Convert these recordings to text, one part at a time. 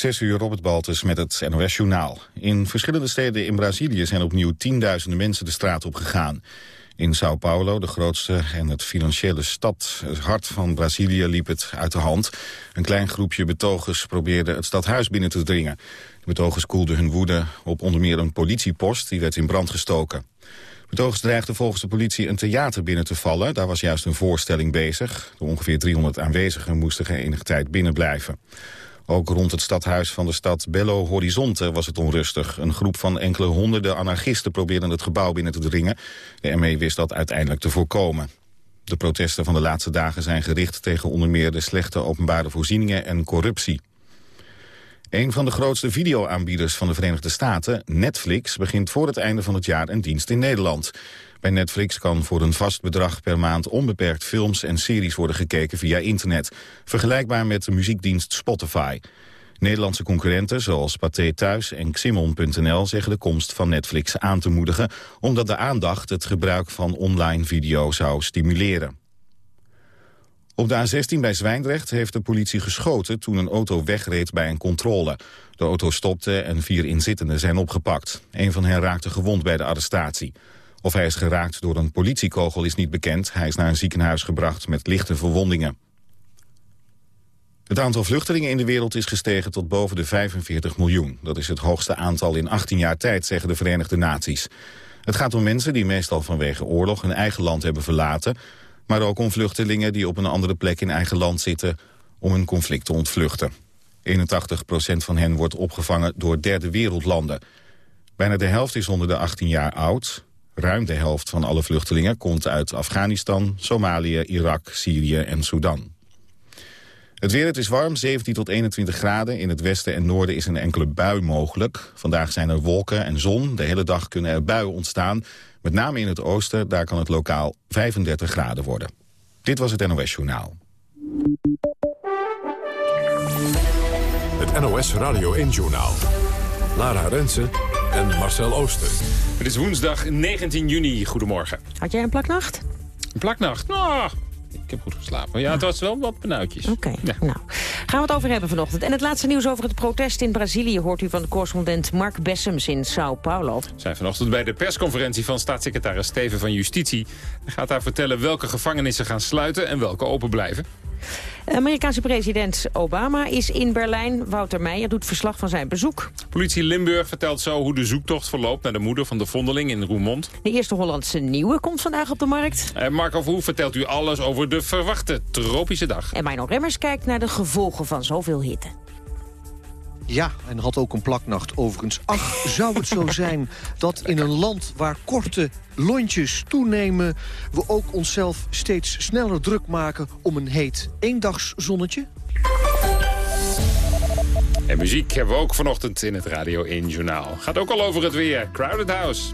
Zes uur Robert Baltus met het NOS Journaal. In verschillende steden in Brazilië zijn opnieuw tienduizenden mensen de straat op gegaan. In Sao Paulo, de grootste en het financiële stad, het hart van Brazilië, liep het uit de hand. Een klein groepje betogers probeerde het stadhuis binnen te dringen. De betogers koelden hun woede op onder meer een politiepost, die werd in brand gestoken. Betogers dreigden volgens de politie een theater binnen te vallen. Daar was juist een voorstelling bezig. De ongeveer 300 aanwezigen moesten enige tijd binnen blijven. Ook rond het stadhuis van de stad Belo Horizonte was het onrustig. Een groep van enkele honderden anarchisten probeerden het gebouw binnen te dringen. De ME wist dat uiteindelijk te voorkomen. De protesten van de laatste dagen zijn gericht tegen onder meer de slechte openbare voorzieningen en corruptie. Een van de grootste videoaanbieders van de Verenigde Staten, Netflix, begint voor het einde van het jaar een dienst in Nederland. Bij Netflix kan voor een vast bedrag per maand onbeperkt films en series worden gekeken via internet. Vergelijkbaar met de muziekdienst Spotify. Nederlandse concurrenten zoals Pathé Thuis en Ximon.nl zeggen de komst van Netflix aan te moedigen, omdat de aandacht het gebruik van online video zou stimuleren. Op de A16 bij Zwijndrecht heeft de politie geschoten toen een auto wegreed bij een controle. De auto stopte en vier inzittenden zijn opgepakt. Een van hen raakte gewond bij de arrestatie. Of hij is geraakt door een politiekogel is niet bekend. Hij is naar een ziekenhuis gebracht met lichte verwondingen. Het aantal vluchtelingen in de wereld is gestegen tot boven de 45 miljoen. Dat is het hoogste aantal in 18 jaar tijd, zeggen de Verenigde Naties. Het gaat om mensen die meestal vanwege oorlog hun eigen land hebben verlaten... maar ook om vluchtelingen die op een andere plek in eigen land zitten... om een conflict te ontvluchten. 81% van hen wordt opgevangen door derde wereldlanden. Bijna de helft is onder de 18 jaar oud. Ruim de helft van alle vluchtelingen komt uit Afghanistan, Somalië, Irak, Syrië en Sudan. Het weer, het is warm, 17 tot 21 graden. In het westen en noorden is een enkele bui mogelijk. Vandaag zijn er wolken en zon. De hele dag kunnen er buien ontstaan. Met name in het oosten, daar kan het lokaal 35 graden worden. Dit was het NOS Journaal. Het NOS Radio 1 Journaal. Lara Rensen en Marcel Ooster. Het is woensdag 19 juni. Goedemorgen. Had jij een plaknacht? Een plaknacht? Nou, ik heb goed geslapen. Ja, het was wel wat benauwtjes. Oké, nou. Gaan we het over hebben vanochtend. En het laatste nieuws over het protest in Brazilië... hoort u van de correspondent Mark Bessems in Sao Paulo. We zijn vanochtend bij de persconferentie van staatssecretaris Steven van Justitie. Hij gaat daar vertellen welke gevangenissen gaan sluiten en welke open blijven. Amerikaanse president Obama is in Berlijn. Wouter Meijer doet verslag van zijn bezoek. Politie Limburg vertelt zo hoe de zoektocht verloopt... naar de moeder van de vondeling in Roermond. De eerste Hollandse nieuwe komt vandaag op de markt. En Marco Verhoef vertelt u alles over de verwachte tropische dag. En Mino Remmers kijkt naar de gevolgen van zoveel hitte. Ja, en had ook een plaknacht overigens. Ach, zou het zo zijn dat in een land waar korte lontjes toenemen... we ook onszelf steeds sneller druk maken om een heet eendagszonnetje? En muziek hebben we ook vanochtend in het Radio 1 Journaal. Gaat ook al over het weer. Crowded House.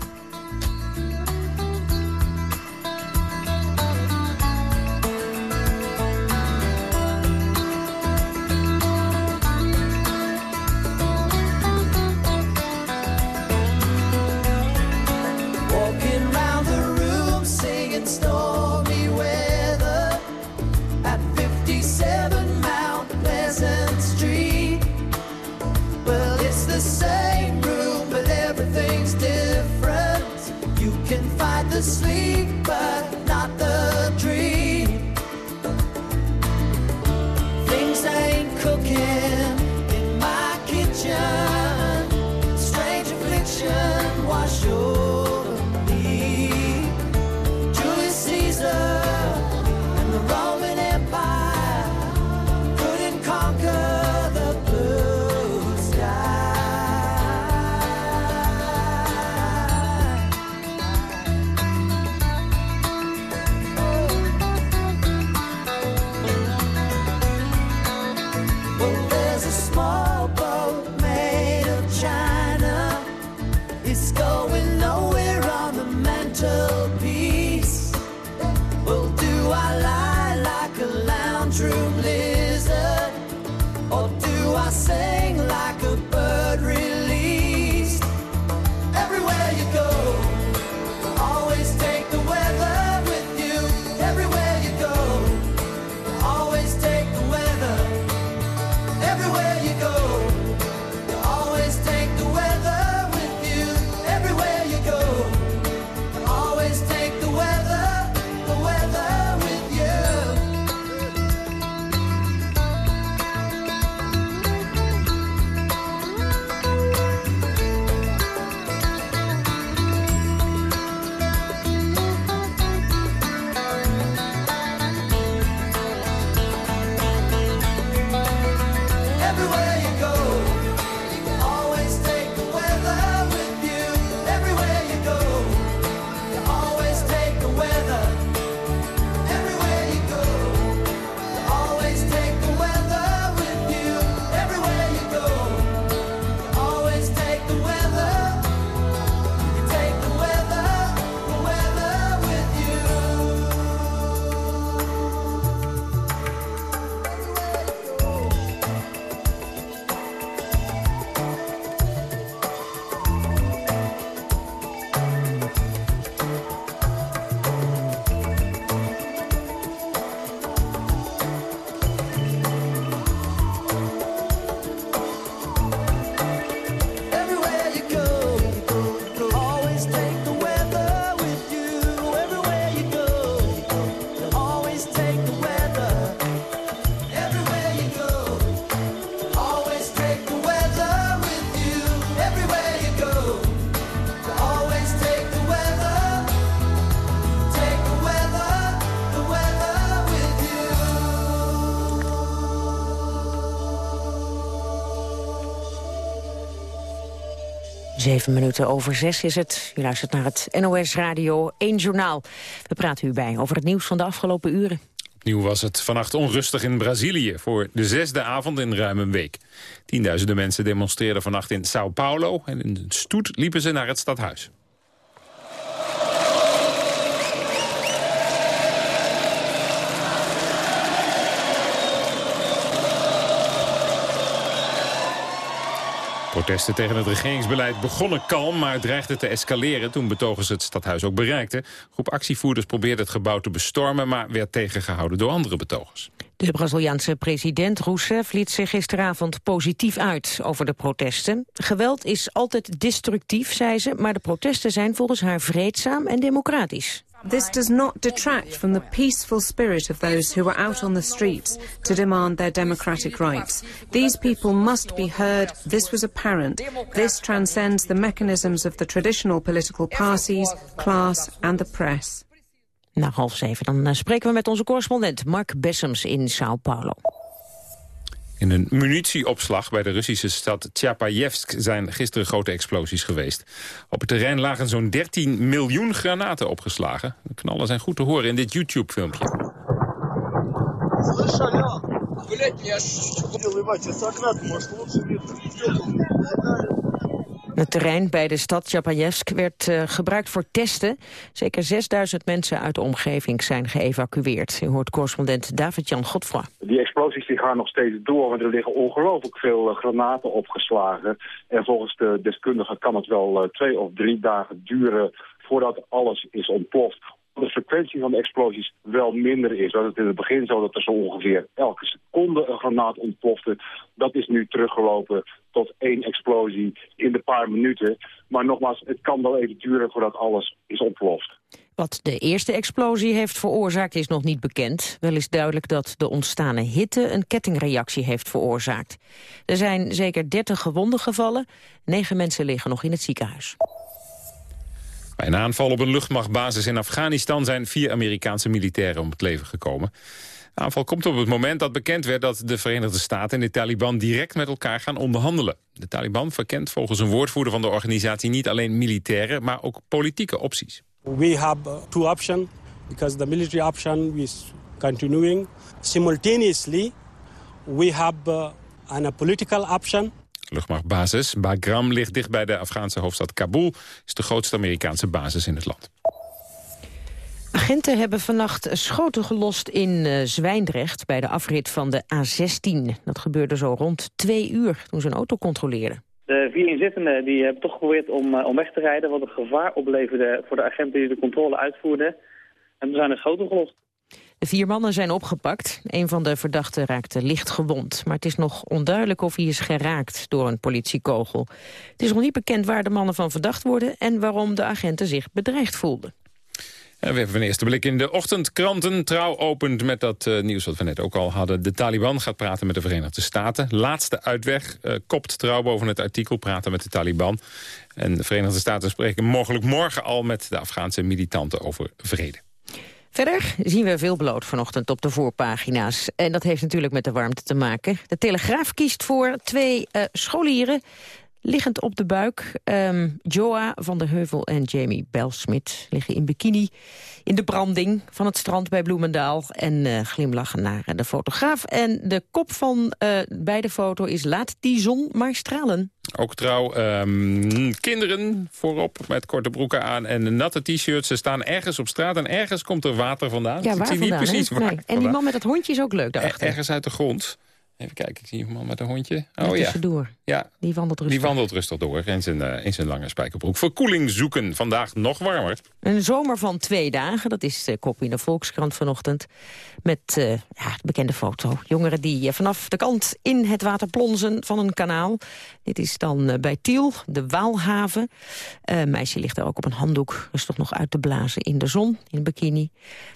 Zeven minuten over zes is het. U luistert naar het NOS Radio 1 Journaal. We praten u bij over het nieuws van de afgelopen uren. Opnieuw was het vannacht onrustig in Brazilië... voor de zesde avond in ruim een week. Tienduizenden mensen demonstreerden vannacht in Sao Paulo... en in een stoet liepen ze naar het stadhuis. Protesten tegen het regeringsbeleid begonnen kalm, maar dreigden te escaleren toen betogers het stadhuis ook bereikten. Groep actievoerders probeerde het gebouw te bestormen, maar werd tegengehouden door andere betogers. De Braziliaanse president Rousseff liet zich gisteravond positief uit over de protesten. Geweld is altijd destructief, zei ze, maar de protesten zijn volgens haar vreedzaam en democratisch. This does not detract from the peaceful spirit of those who were out on the streets to demand their democratic rights. These people must be heard. This was apparent. This transcends the mechanisms of the traditional political parties, class and the press. Na half zeven dan eh, spreken we met onze correspondent Mark Bessems in Sao Paulo. In een munitieopslag bij de Russische stad Tjapajevsk zijn gisteren grote explosies geweest. Op het terrein lagen zo'n 13 miljoen granaten opgeslagen. De knallen zijn goed te horen in dit YouTube-filmpje. Het terrein bij de stad Chapajevsk werd uh, gebruikt voor testen. Zeker 6000 mensen uit de omgeving zijn geëvacueerd. U hoort correspondent David-Jan Godfroy. Die explosies die gaan nog steeds door, want er liggen ongelooflijk veel uh, granaten opgeslagen. En volgens de deskundigen kan het wel uh, twee of drie dagen duren voordat alles is ontploft de frequentie van de explosies wel minder is. Dat het in het begin zo dat er zo ongeveer elke seconde een granaat ontplofte. Dat is nu teruggelopen tot één explosie in de paar minuten. Maar nogmaals, het kan wel even duren voordat alles is ontploft. Wat de eerste explosie heeft veroorzaakt is nog niet bekend. Wel is duidelijk dat de ontstane hitte een kettingreactie heeft veroorzaakt. Er zijn zeker 30 gewonden gevallen. Negen mensen liggen nog in het ziekenhuis. Bij een aanval op een luchtmachtbasis in Afghanistan zijn vier Amerikaanse militairen om het leven gekomen. De aanval komt op het moment dat bekend werd dat de Verenigde Staten en de Taliban direct met elkaar gaan onderhandelen. De Taliban verkent volgens een woordvoerder van de organisatie niet alleen militaire, maar ook politieke opties. We have two options because the military option is continuing. Simultaneously, we have a political option luchtmachtbasis Bagram ligt dicht bij de Afghaanse hoofdstad Kabul. is de grootste Amerikaanse basis in het land. Agenten hebben vannacht schoten gelost in uh, Zwijndrecht... bij de afrit van de A16. Dat gebeurde zo rond twee uur toen ze een auto controleerden. De vier inzittenden die hebben toch geprobeerd om, uh, om weg te rijden... wat een gevaar opleverde voor de agenten die de controle uitvoerden. En er zijn er schoten gelost. Vier mannen zijn opgepakt. Een van de verdachten raakte licht gewond. Maar het is nog onduidelijk of hij is geraakt door een politiekogel. Het is nog niet bekend waar de mannen van verdacht worden... en waarom de agenten zich bedreigd voelden. En we hebben een eerste blik in de ochtendkranten. Trouw opent met dat uh, nieuws wat we net ook al hadden. De Taliban gaat praten met de Verenigde Staten. Laatste uitweg, uh, kopt Trouw boven het artikel, praten met de Taliban. En de Verenigde Staten spreken mogelijk morgen al met de Afghaanse militanten over vrede. Verder zien we veel bloot vanochtend op de voorpagina's. En dat heeft natuurlijk met de warmte te maken. De Telegraaf kiest voor twee uh, scholieren liggend op de buik. Um, Joa van der Heuvel en Jamie Belsmit liggen in bikini in de branding van het strand bij Bloemendaal. En uh, glimlachen naar de fotograaf. En de kop van uh, bij de foto is laat die zon maar stralen. Ook trouw, um, kinderen voorop met korte broeken aan en natte t-shirts. Ze staan ergens op straat en ergens komt er water vandaan. Ja, waar Ik zie vandaan, niet precies waar Nee. En die man met dat hondje is ook leuk daarachter. Er, ergens uit de grond. Even kijken, ik zie een man met een hondje. Oh ja, tussendoor. ja Die wandelt rustig. die wandelt rustig door in zijn, eh, in zijn lange spijkerbroek. Verkoeling zoeken, vandaag nog warmer. Een zomer van twee dagen, dat is de kop in de Volkskrant vanochtend. Met eh, ja, de bekende foto. Jongeren die eh, vanaf de kant in het water plonzen van een kanaal. Dit is dan bij Tiel, de Waalhaven. Meisje ligt daar ook op een handdoek. Rustig nog uit te blazen in de zon, in een bikini.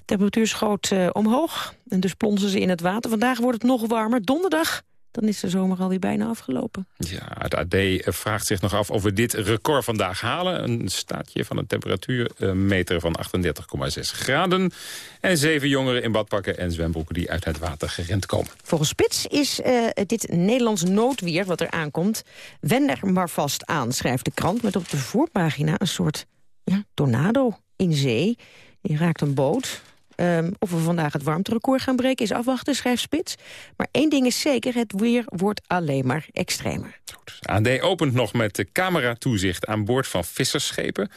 Temperatuur schoot omhoog en dus plonzen ze in het water. Vandaag wordt het nog warmer. Donderdag dan is de zomer alweer bijna afgelopen. Ja, het AD vraagt zich nog af of we dit record vandaag halen. Een staatje van een temperatuurmeter van 38,6 graden. En zeven jongeren in badpakken en zwembroeken die uit het water gerend komen. Volgens Spits is uh, dit Nederlands noodweer wat er aankomt... wender maar vast aan, schrijft de krant... met op de voorpagina een soort ja, tornado in zee. Die raakt een boot, Um, of we vandaag het warmterecord gaan breken is afwachten, schrijft Spits. Maar één ding is zeker, het weer wordt alleen maar extremer. Goed. AD opent nog met cameratoezicht aan boord van vissersschepen.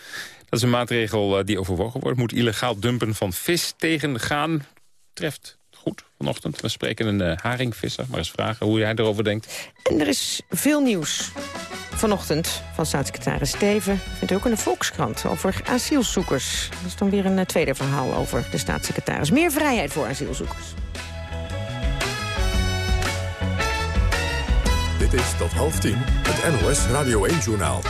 Dat is een maatregel eh, die overwogen wordt. Moet illegaal dumpen van vis tegengaan. Treft vanochtend. We spreken een uh, haringvisser. Maar eens vragen hoe jij erover denkt. En er is veel nieuws vanochtend van staatssecretaris Steven. Vindt ook in de Volkskrant over asielzoekers. Dat is dan weer een eh, tweede verhaal over de staatssecretaris. Meer vrijheid voor asielzoekers. Dit is tot half tien het NOS Radio 1-journaal.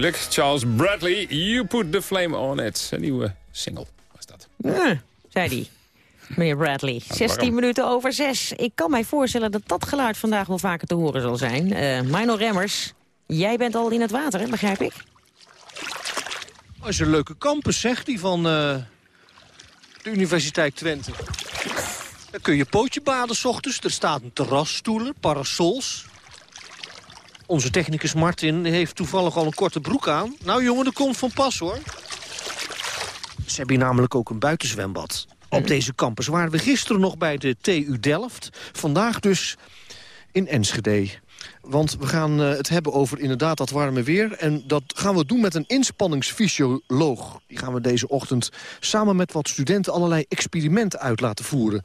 Moeilijk. Charles Bradley, You Put the Flame On It. Een nieuwe single was dat. Ja, zei hij. Meneer Bradley, 16 minuten over 6. Ik kan mij voorstellen dat dat geluid vandaag wel vaker te horen zal zijn. Uh, Mino Remmers, jij bent al in het water, hè, begrijp ik? Dat is een leuke campus, zegt die van uh, de Universiteit Twente. Dan kun je pootje baden s ochtends. Er staat een terrasstoelen, parasols. Onze technicus Martin heeft toevallig al een korte broek aan. Nou jongen, dat komt van pas hoor. Ze hebben hier namelijk ook een buitenzwembad. Op deze campus waren we gisteren nog bij de TU Delft. Vandaag dus in Enschede. Want we gaan uh, het hebben over inderdaad dat warme weer. En dat gaan we doen met een inspanningsfysioloog. Die gaan we deze ochtend samen met wat studenten allerlei experimenten uit laten voeren.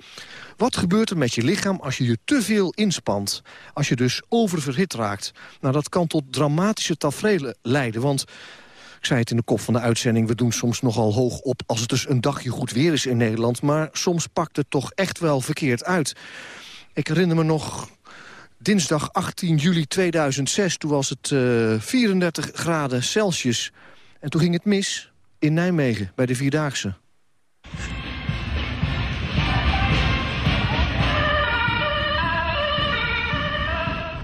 Wat gebeurt er met je lichaam als je je te veel inspant? Als je dus oververhit raakt? Nou, dat kan tot dramatische tafereelen leiden. Want ik zei het in de kop van de uitzending, we doen soms nogal hoog op... als het dus een dagje goed weer is in Nederland. Maar soms pakt het toch echt wel verkeerd uit. Ik herinner me nog dinsdag 18 juli 2006. Toen was het uh, 34 graden Celsius. En toen ging het mis in Nijmegen bij de Vierdaagse.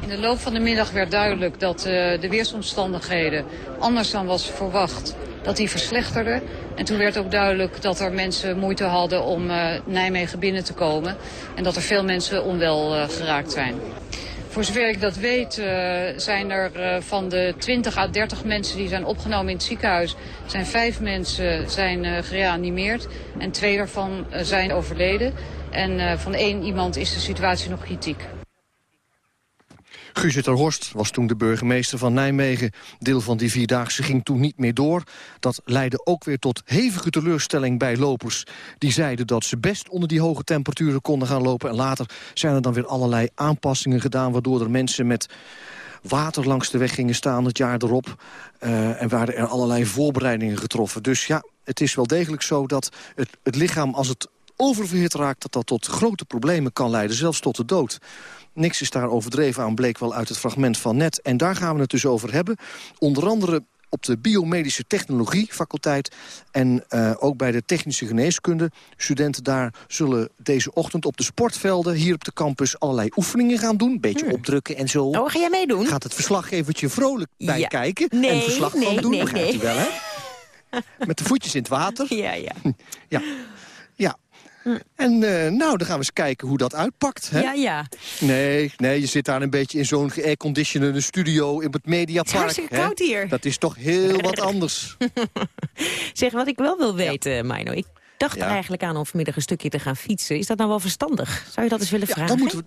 De loop van de middag werd duidelijk dat uh, de weersomstandigheden anders dan was verwacht, dat die verslechterden. En toen werd ook duidelijk dat er mensen moeite hadden om uh, Nijmegen binnen te komen. En dat er veel mensen onwel uh, geraakt zijn. Voor zover ik dat weet zijn er van de 20 à 30 mensen die zijn opgenomen in het ziekenhuis... zijn vijf mensen zijn, gereanimeerd en twee daarvan zijn overleden. En van één iemand is de situatie nog kritiek. Guus Horst was toen de burgemeester van Nijmegen. Deel van die Vierdaagse ging toen niet meer door. Dat leidde ook weer tot hevige teleurstelling bij lopers. Die zeiden dat ze best onder die hoge temperaturen konden gaan lopen. En later zijn er dan weer allerlei aanpassingen gedaan... waardoor er mensen met water langs de weg gingen staan het jaar erop. Uh, en waren er allerlei voorbereidingen getroffen. Dus ja, het is wel degelijk zo dat het, het lichaam als het oververhit raakt... dat dat tot grote problemen kan leiden, zelfs tot de dood. Niks is daar overdreven aan, bleek wel uit het fragment van net. En daar gaan we het dus over hebben. Onder andere op de biomedische technologie faculteit en uh, ook bij de technische geneeskunde. Studenten daar zullen deze ochtend op de sportvelden hier op de campus allerlei oefeningen gaan doen. Beetje hmm. opdrukken en zo. Oh, ga jij meedoen? Gaat het verslaggevertje vrolijk bij kijken nee, en verslag nee, van doen, nee, begrijpt nee. u wel, hè? Met de voetjes in het water. Ja, ja. ja. Ja, en uh, nou, dan gaan we eens kijken hoe dat uitpakt. Hè? Ja, ja. Nee, nee, je zit daar een beetje in zo'n geairconditionede studio in het Mediapark. Het is koud hier. Dat is toch heel wat anders. zeg, wat ik wel wil weten, ja. Mino. Ik dacht Ja. er eigenlijk aan om vanmiddag een stukje te gaan fietsen. Is dat nou wel verstandig? Zou je dat eens willen Ja, vragen? dan moeten we...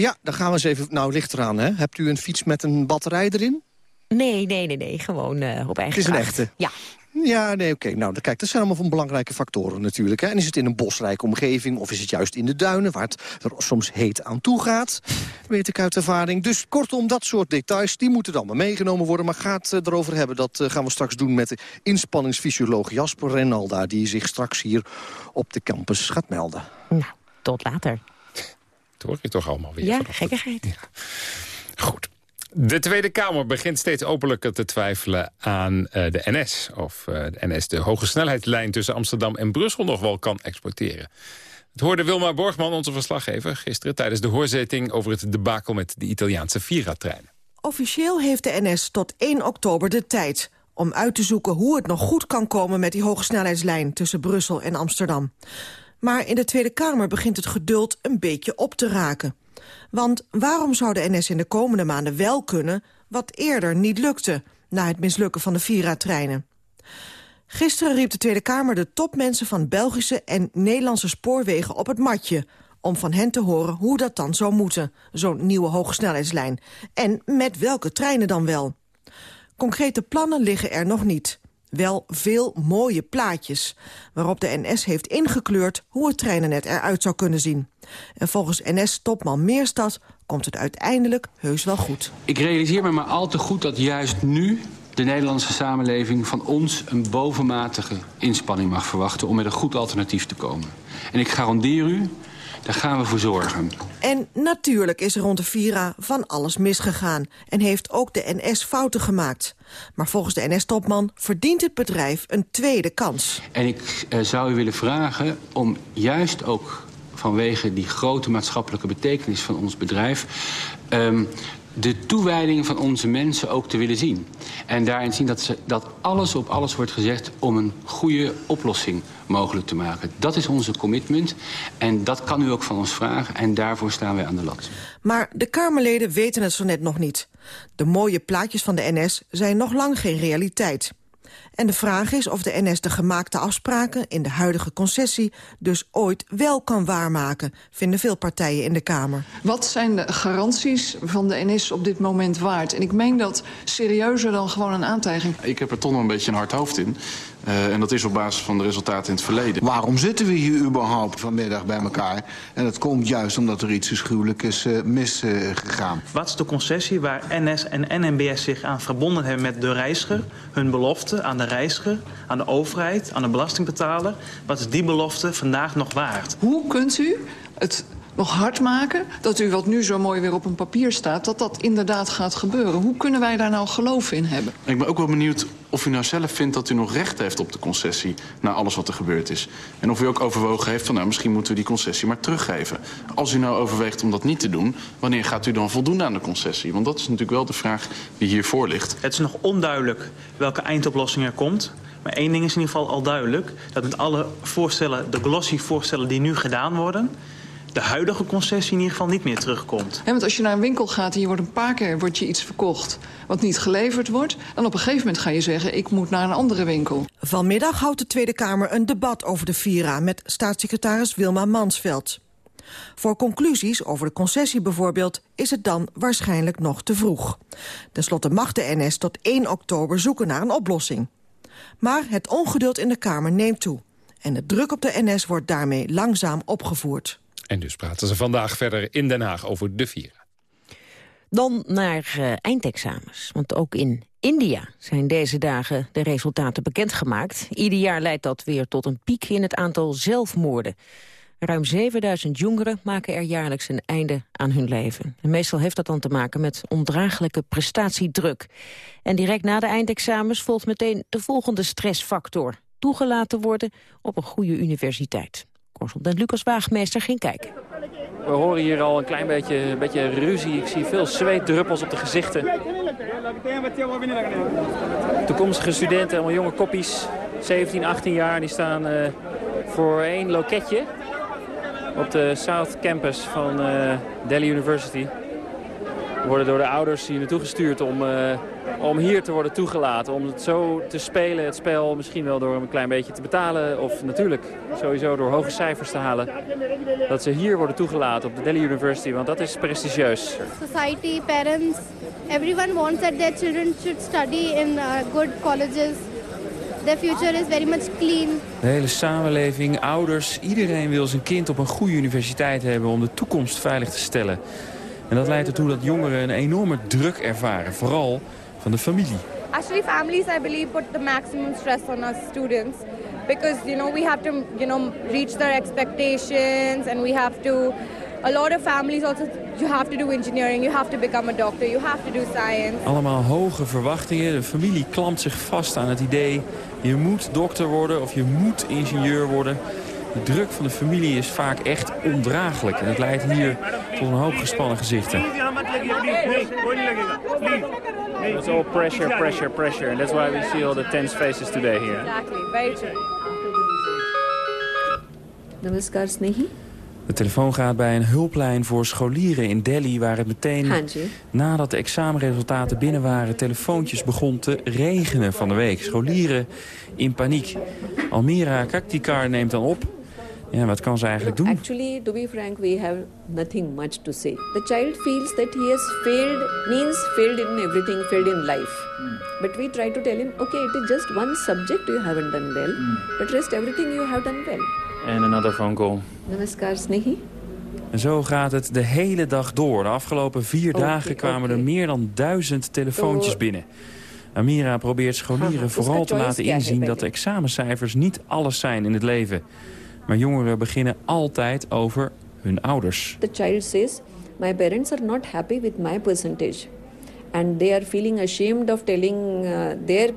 Ja, dan gaan we eens even... Nou, ligt eraan, hè. Hebt u een fiets met een batterij erin? Nee, nee, nee, nee. Gewoon uh, op eigen Het is een echte. Ja. Ja, nee, oké. Nou, dan, kijk, dat zijn allemaal van belangrijke factoren natuurlijk. Hè. En is het in een bosrijke omgeving of is het juist in de duinen... waar het er soms heet aan toe gaat, weet ik uit ervaring. Dus kortom, dat soort details, die moeten dan maar meegenomen worden. Maar gaat uh, erover hebben, dat uh, gaan we straks doen met de inspanningsfysioloog Jasper Renalda... die zich straks hier op de campus gaat melden. Nou, tot later. Dat hoor je toch allemaal weer Ja, vanochtend. gekkigheid. Goed. De Tweede Kamer begint steeds openlijker te twijfelen aan uh, de NS. Of uh, de NS de hoge snelheidslijn tussen Amsterdam en Brussel nog wel kan exporteren. Het hoorde Wilma Borgman, onze verslaggever, gisteren... tijdens de hoorzitting over het debakel met de Italiaanse Vira-treinen. Officieel heeft de NS tot 1 oktober de tijd om uit te zoeken hoe het nog goed kan komen met die hogesnelheidslijn tussen Brussel en Amsterdam. Maar in de Tweede Kamer begint het geduld een beetje op te raken. Want waarom zou de NS in de komende maanden wel kunnen... wat eerder niet lukte, na het mislukken van de Vira-treinen? Gisteren riep de Tweede Kamer de topmensen van Belgische en Nederlandse spoorwegen op het matje... om van hen te horen hoe dat dan zou moeten, zo'n nieuwe hogesnelheidslijn. En met welke treinen dan wel? Concrete plannen liggen er nog niet. Wel veel mooie plaatjes, waarop de NS heeft ingekleurd hoe het treinennet eruit zou kunnen zien. En volgens NS-topman Meerstad komt het uiteindelijk heus wel goed. Ik realiseer me maar al te goed dat juist nu de Nederlandse samenleving van ons een bovenmatige inspanning mag verwachten om met een goed alternatief te komen. En ik garandeer u, daar gaan we voor zorgen. En natuurlijk is er rond de Vira van alles misgegaan... en heeft ook de NS fouten gemaakt. Maar volgens de NS-topman verdient het bedrijf een tweede kans. En ik uh, zou u willen vragen om juist ook vanwege die grote maatschappelijke betekenis van ons bedrijf... Um, de toewijding van onze mensen ook te willen zien. En daarin zien dat, ze, dat alles op alles wordt gezegd om een goede oplossing mogelijk te maken. Dat is onze commitment en dat kan u ook van ons vragen en daarvoor staan wij aan de lat. Maar de Kamerleden weten het zo net nog niet. De mooie plaatjes van de NS zijn nog lang geen realiteit. En de vraag is of de NS de gemaakte afspraken in de huidige concessie dus ooit wel kan waarmaken, vinden veel partijen in de Kamer. Wat zijn de garanties van de NS op dit moment waard? En ik meen dat serieuzer dan gewoon een aantijging. Ik heb er toch nog een beetje een hard hoofd in. Uh, en dat is op basis van de resultaten in het verleden. Waarom zitten we hier überhaupt vanmiddag bij elkaar? En dat komt juist omdat er iets gruwelijk is uh, misgegaan. Uh, Wat is de concessie waar NS en NMBS zich aan verbonden hebben met de reiziger? Hun belofte aan de reiziger, aan de overheid, aan de belastingbetaler. Wat is die belofte vandaag nog waard? Hoe kunt u het nog hard maken dat u wat nu zo mooi weer op een papier staat... dat dat inderdaad gaat gebeuren. Hoe kunnen wij daar nou geloof in hebben? Ik ben ook wel benieuwd of u nou zelf vindt dat u nog recht heeft op de concessie... na alles wat er gebeurd is. En of u ook overwogen heeft van nou, misschien moeten we die concessie maar teruggeven. Als u nou overweegt om dat niet te doen... wanneer gaat u dan voldoen aan de concessie? Want dat is natuurlijk wel de vraag die hiervoor ligt. Het is nog onduidelijk welke eindoplossing er komt... Maar één ding is in ieder geval al duidelijk... dat met alle voorstellen, de glossy voorstellen die nu gedaan worden de huidige concessie in ieder geval niet meer terugkomt. Ja, want als je naar een winkel gaat en je wordt een paar keer wordt je iets verkocht... wat niet geleverd wordt, dan op een gegeven moment ga je zeggen... ik moet naar een andere winkel. Vanmiddag houdt de Tweede Kamer een debat over de Vira... met staatssecretaris Wilma Mansveld. Voor conclusies over de concessie bijvoorbeeld is het dan waarschijnlijk nog te vroeg. Ten slotte mag de NS tot 1 oktober zoeken naar een oplossing. Maar het ongeduld in de Kamer neemt toe. En de druk op de NS wordt daarmee langzaam opgevoerd. En dus praten ze vandaag verder in Den Haag over de Vira. Dan naar uh, eindexamens. Want ook in India zijn deze dagen de resultaten bekendgemaakt. Ieder jaar leidt dat weer tot een piek in het aantal zelfmoorden. Ruim 7000 jongeren maken er jaarlijks een einde aan hun leven. En meestal heeft dat dan te maken met ondraaglijke prestatiedruk. En direct na de eindexamens volgt meteen de volgende stressfactor. Toegelaten worden op een goede universiteit. Correspondent Lucas Waagmeester ging kijken. We horen hier al een klein beetje, een beetje ruzie. Ik zie veel zweetdruppels op de gezichten. Toekomstige studenten, allemaal jonge koppies, 17, 18 jaar, die staan uh, voor één loketje op de South Campus van uh, Delhi University. Worden door de ouders hier naartoe gestuurd om, uh, om hier te worden toegelaten. Om het zo te spelen, het spel, misschien wel door een klein beetje te betalen. Of natuurlijk sowieso door hoge cijfers te halen. Dat ze hier worden toegelaten op de Delhi University, want dat is prestigieus. Society, parents, everyone wants that their children should study in uh, good colleges. Their future is very much clean. De hele samenleving, ouders, iedereen wil zijn kind op een goede universiteit hebben om de toekomst veilig te stellen. En dat leidt ertoe dat jongeren een enorme druk ervaren, vooral van de familie. Actually, families, I believe, put the maximum stress on us students. Because, you know, we have to, you know, reach their expectations and we have to... A lot of families also, you have to do engineering, you have to become a doctor, you have to do science. Allemaal hoge verwachtingen. De familie klampt zich vast aan het idee... je moet dokter worden of je moet ingenieur worden. De druk van de familie is vaak echt ondraaglijk. En het leidt hier tot een hoop gespannen gezichten. It's all pressure, pressure, pressure. And that's why we see all the tense faces today here. Exactly. Namaskar, Snehi. De telefoon gaat bij een hulplijn voor scholieren in Delhi... waar het meteen nadat de examenresultaten binnen waren... telefoontjes begon te regenen van de week. Scholieren in paniek. Almira Kaktikar neemt dan op. Ja, wat kan ze eigenlijk doen? Actually, to be frank, we have nothing much to say. The child feels that he has failed, means failed in everything, failed in life. Hmm. But we try to tell him, okay, it is just one subject you haven't done well, hmm. but rest everything you have done well. And another phone call. Namaskar, Snehi. En zo gaat het de hele dag door. De afgelopen vier dagen kwamen er meer dan duizend telefoontjes oh. binnen. Amira probeert scholieren vooral te laten inzien dat de examencijfers niet alles zijn in het leven. Maar jongeren beginnen altijd over hun ouders. The child says, my parents are not happy with my percentage. And they are feeling ashamed of telling uh, their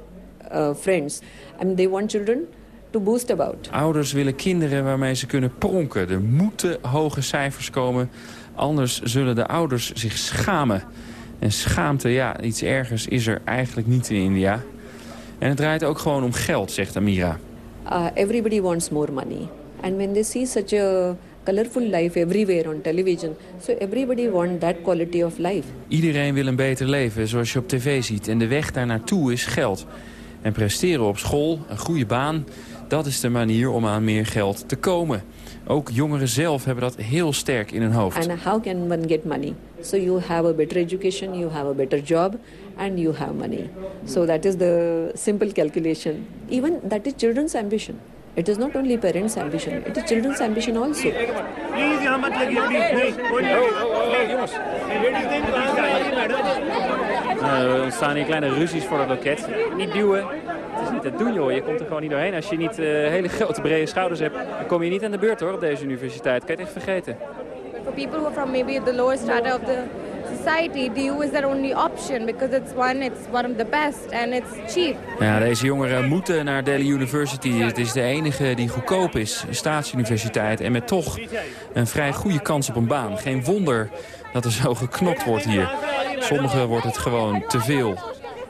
uh, friends. I mean, they want children to boast about. Ouders willen kinderen waarmee ze kunnen pronken. Er moeten hoge cijfers komen, anders zullen de ouders zich schamen. En schaamte, ja, iets ergers is er eigenlijk niet in India. En het draait ook gewoon om geld, zegt Amira. Uh, everybody wants more money. And when they see such a colorful life everywhere on television, so everybody wants that quality of life. Iedereen wil een beter leven, zoals je op tv ziet. En de weg daar naartoe is geld. En presteren op school, een goede baan, dat is de manier om aan meer geld te komen. Ook jongeren zelf hebben dat heel sterk in hun hoofd. And how can one get money? So you have a better education, you have a better job, and you have money. So that is the simple calculation. Even that is children's ambition. It is not only parents' ambition, it is children's ambition also. Nou, er ontstaan hier kleine ruzies voor het loket. Niet duwen. Het is niet te doen, joh. Je komt er gewoon niet doorheen. Als je niet uh, hele grote, brede schouders hebt, dan kom je niet aan de beurt, hoor, op deze universiteit. Kan je het echt vergeten. For people who are from maybe the lower strata of the society, DU is their only option because it's one, it's one of the best and it's cheap. Ja, deze jongeren moeten naar Delhi University. Het is de enige die goedkoop is, een staatsuniversiteit en met toch een vrij goede kans op een baan. Geen wonder dat er zo geknopt wordt hier. Sommigen wordt het gewoon te veel.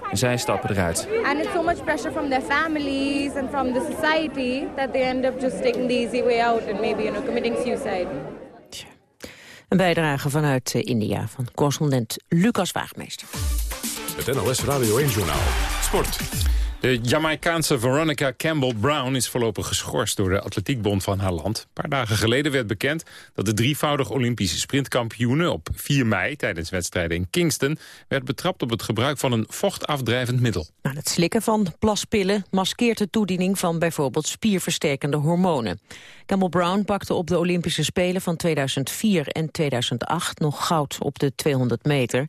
En zij stappen eruit. And it's so much pressure from their families and from the society that they end up just taking the easy way out and maybe you know, committing suicide. Een bijdrage vanuit India van correspondent Lucas Waagmeester. Het NLS Radio 1 Journaal. Sport. De Jamaicaanse Veronica Campbell-Brown is voorlopig geschorst door de atletiekbond van haar land. Een paar dagen geleden werd bekend dat de drievoudig Olympische sprintkampioene op 4 mei tijdens wedstrijden in Kingston werd betrapt op het gebruik van een vochtafdrijvend middel. Het slikken van plaspillen maskeert de toediening van bijvoorbeeld spierversterkende hormonen. Campbell-Brown pakte op de Olympische Spelen van 2004 en 2008 nog goud op de 200 meter.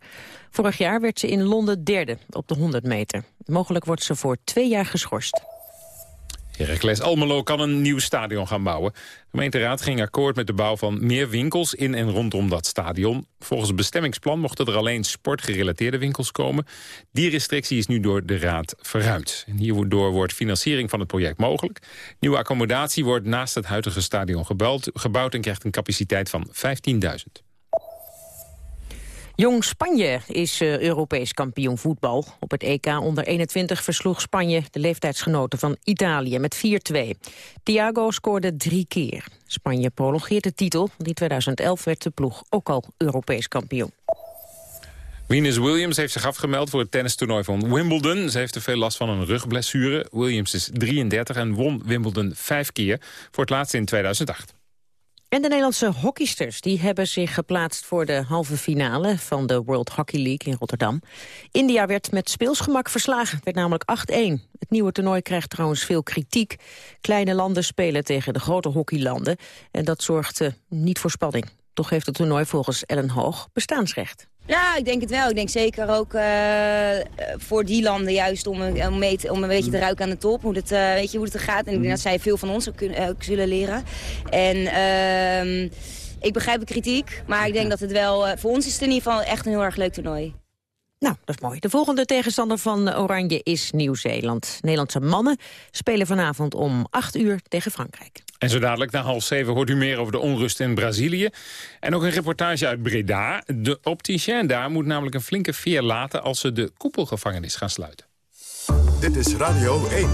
Vorig jaar werd ze in Londen derde op de 100 meter. Mogelijk wordt ze voor twee jaar geschorst. Heracles Almelo kan een nieuw stadion gaan bouwen. De gemeenteraad ging akkoord met de bouw van meer winkels in en rondom dat stadion. Volgens het bestemmingsplan mochten er alleen sportgerelateerde winkels komen. Die restrictie is nu door de raad verruimd. En hierdoor wordt financiering van het project mogelijk. Nieuwe accommodatie wordt naast het huidige stadion gebouwd, gebouwd en krijgt een capaciteit van 15.000. Jong Spanje is uh, Europees kampioen voetbal. Op het EK onder 21 versloeg Spanje de leeftijdsgenoten van Italië met 4-2. Thiago scoorde drie keer. Spanje prolongeert de titel, in 2011 werd de ploeg ook al Europees kampioen. Venus Williams heeft zich afgemeld voor het tennistoernooi van Wimbledon. Ze heeft te veel last van een rugblessure. Williams is 33 en won Wimbledon vijf keer, voor het laatst in 2008. En de Nederlandse hockeysters die hebben zich geplaatst voor de halve finale van de World Hockey League in Rotterdam. India werd met speelsgemak verslagen, werd namelijk 8-1. Het nieuwe toernooi krijgt trouwens veel kritiek. Kleine landen spelen tegen de grote hockeylanden en dat zorgt uh, niet voor spanning. Toch heeft het toernooi volgens Ellen Hoog bestaansrecht. Ja, ik denk het wel. Ik denk zeker ook uh, voor die landen juist om, om, mee te, om een beetje te ruiken aan de top. Hoe het, uh, weet je, hoe het er gaat. En ik denk dat zij veel van ons ook, kunnen, ook zullen leren. En uh, ik begrijp de kritiek. Maar ik denk dat het wel... voor ons is het in ieder geval echt een heel erg leuk toernooi. Nou, dat is mooi. De volgende tegenstander van Oranje is Nieuw-Zeeland. Nederlandse mannen spelen vanavond om 8 uur tegen Frankrijk. En zo dadelijk na half zeven hoort u meer over de onrust in Brazilië. En ook een reportage uit Breda. De opticien daar moet namelijk een flinke veer laten... als ze de koepelgevangenis gaan sluiten. Dit is Radio 1.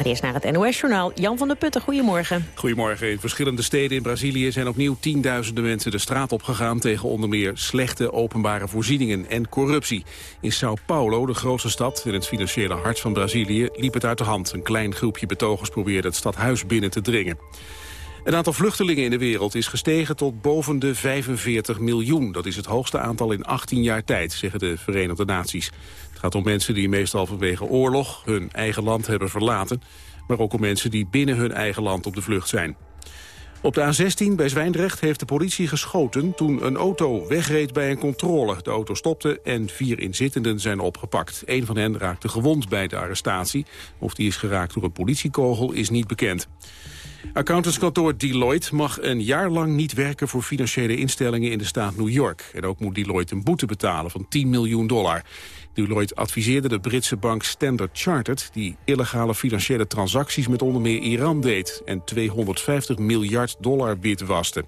Gaan eerst naar het NOS-journaal. Jan van der Putten, goedemorgen. Goedemorgen. In verschillende steden in Brazilië zijn opnieuw tienduizenden mensen de straat opgegaan tegen onder meer slechte openbare voorzieningen en corruptie. In Sao Paulo, de grootste stad in het financiële hart van Brazilië, liep het uit de hand. Een klein groepje betogers probeerde het stadhuis binnen te dringen. Het aantal vluchtelingen in de wereld is gestegen tot boven de 45 miljoen. Dat is het hoogste aantal in 18 jaar tijd, zeggen de Verenigde Naties. Gaat om mensen die meestal vanwege oorlog hun eigen land hebben verlaten... maar ook om mensen die binnen hun eigen land op de vlucht zijn. Op de A16 bij Zwijndrecht heeft de politie geschoten toen een auto wegreed bij een controle. De auto stopte en vier inzittenden zijn opgepakt. Een van hen raakte gewond bij de arrestatie. Of die is geraakt door een politiekogel is niet bekend. Accountantskantoor Deloitte mag een jaar lang niet werken voor financiële instellingen in de staat New York. En ook moet Deloitte een boete betalen van 10 miljoen dollar. Deloitte adviseerde de Britse bank Standard Chartered... die illegale financiële transacties met onder meer Iran deed... en 250 miljard dollar witwaste.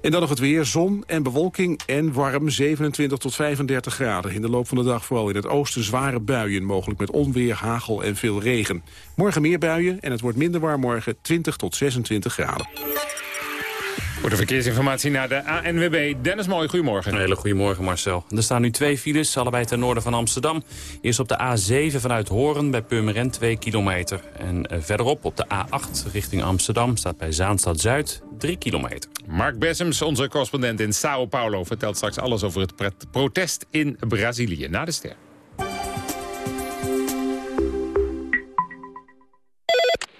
En dan nog het weer, zon en bewolking en warm, 27 tot 35 graden. In de loop van de dag vooral in het oosten zware buien, mogelijk met onweer, hagel en veel regen. Morgen meer buien en het wordt minder warm morgen, 20 tot 26 graden. Voor de verkeersinformatie naar de ANWB. Dennis Mooi, goedemorgen. Een hele goedemorgen Marcel. Er staan nu twee files, allebei ten noorden van Amsterdam. Eerst op de A7 vanuit Horen bij Purmerend 2 kilometer. En eh, verderop op de A8 richting Amsterdam staat bij Zaanstad Zuid 3 kilometer. Mark Bessems, onze correspondent in Sao Paulo... vertelt straks alles over het protest in Brazilië. Na de ster.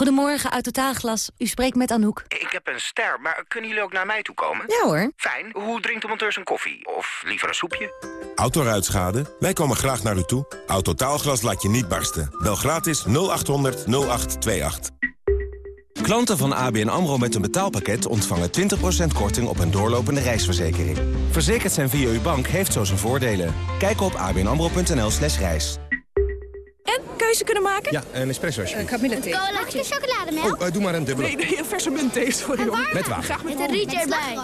Goedemorgen, uit Totaalglas. U spreekt met Anouk. Ik heb een ster, maar kunnen jullie ook naar mij toe komen? Ja hoor. Fijn. Hoe drinkt de monteur zijn koffie? Of liever een soepje? Autoruitschade? Wij komen graag naar u toe. Autotaalglas laat je niet barsten. Bel gratis 0800 0828. Klanten van ABN AMRO met een betaalpakket ontvangen 20% korting op een doorlopende reisverzekering. Verzekerd zijn via uw bank heeft zo zijn voordelen. Kijk op abnamro.nl slash reis. En, keuze kunnen maken? Ja, een espresso Uh, kamillethee. Mag ik de chocolademelk? Oh, uh, doe maar een dubbele. Nee, nee, een verse muntthee, sorry hoor. Met water. Graag met, Met een rietje erbij.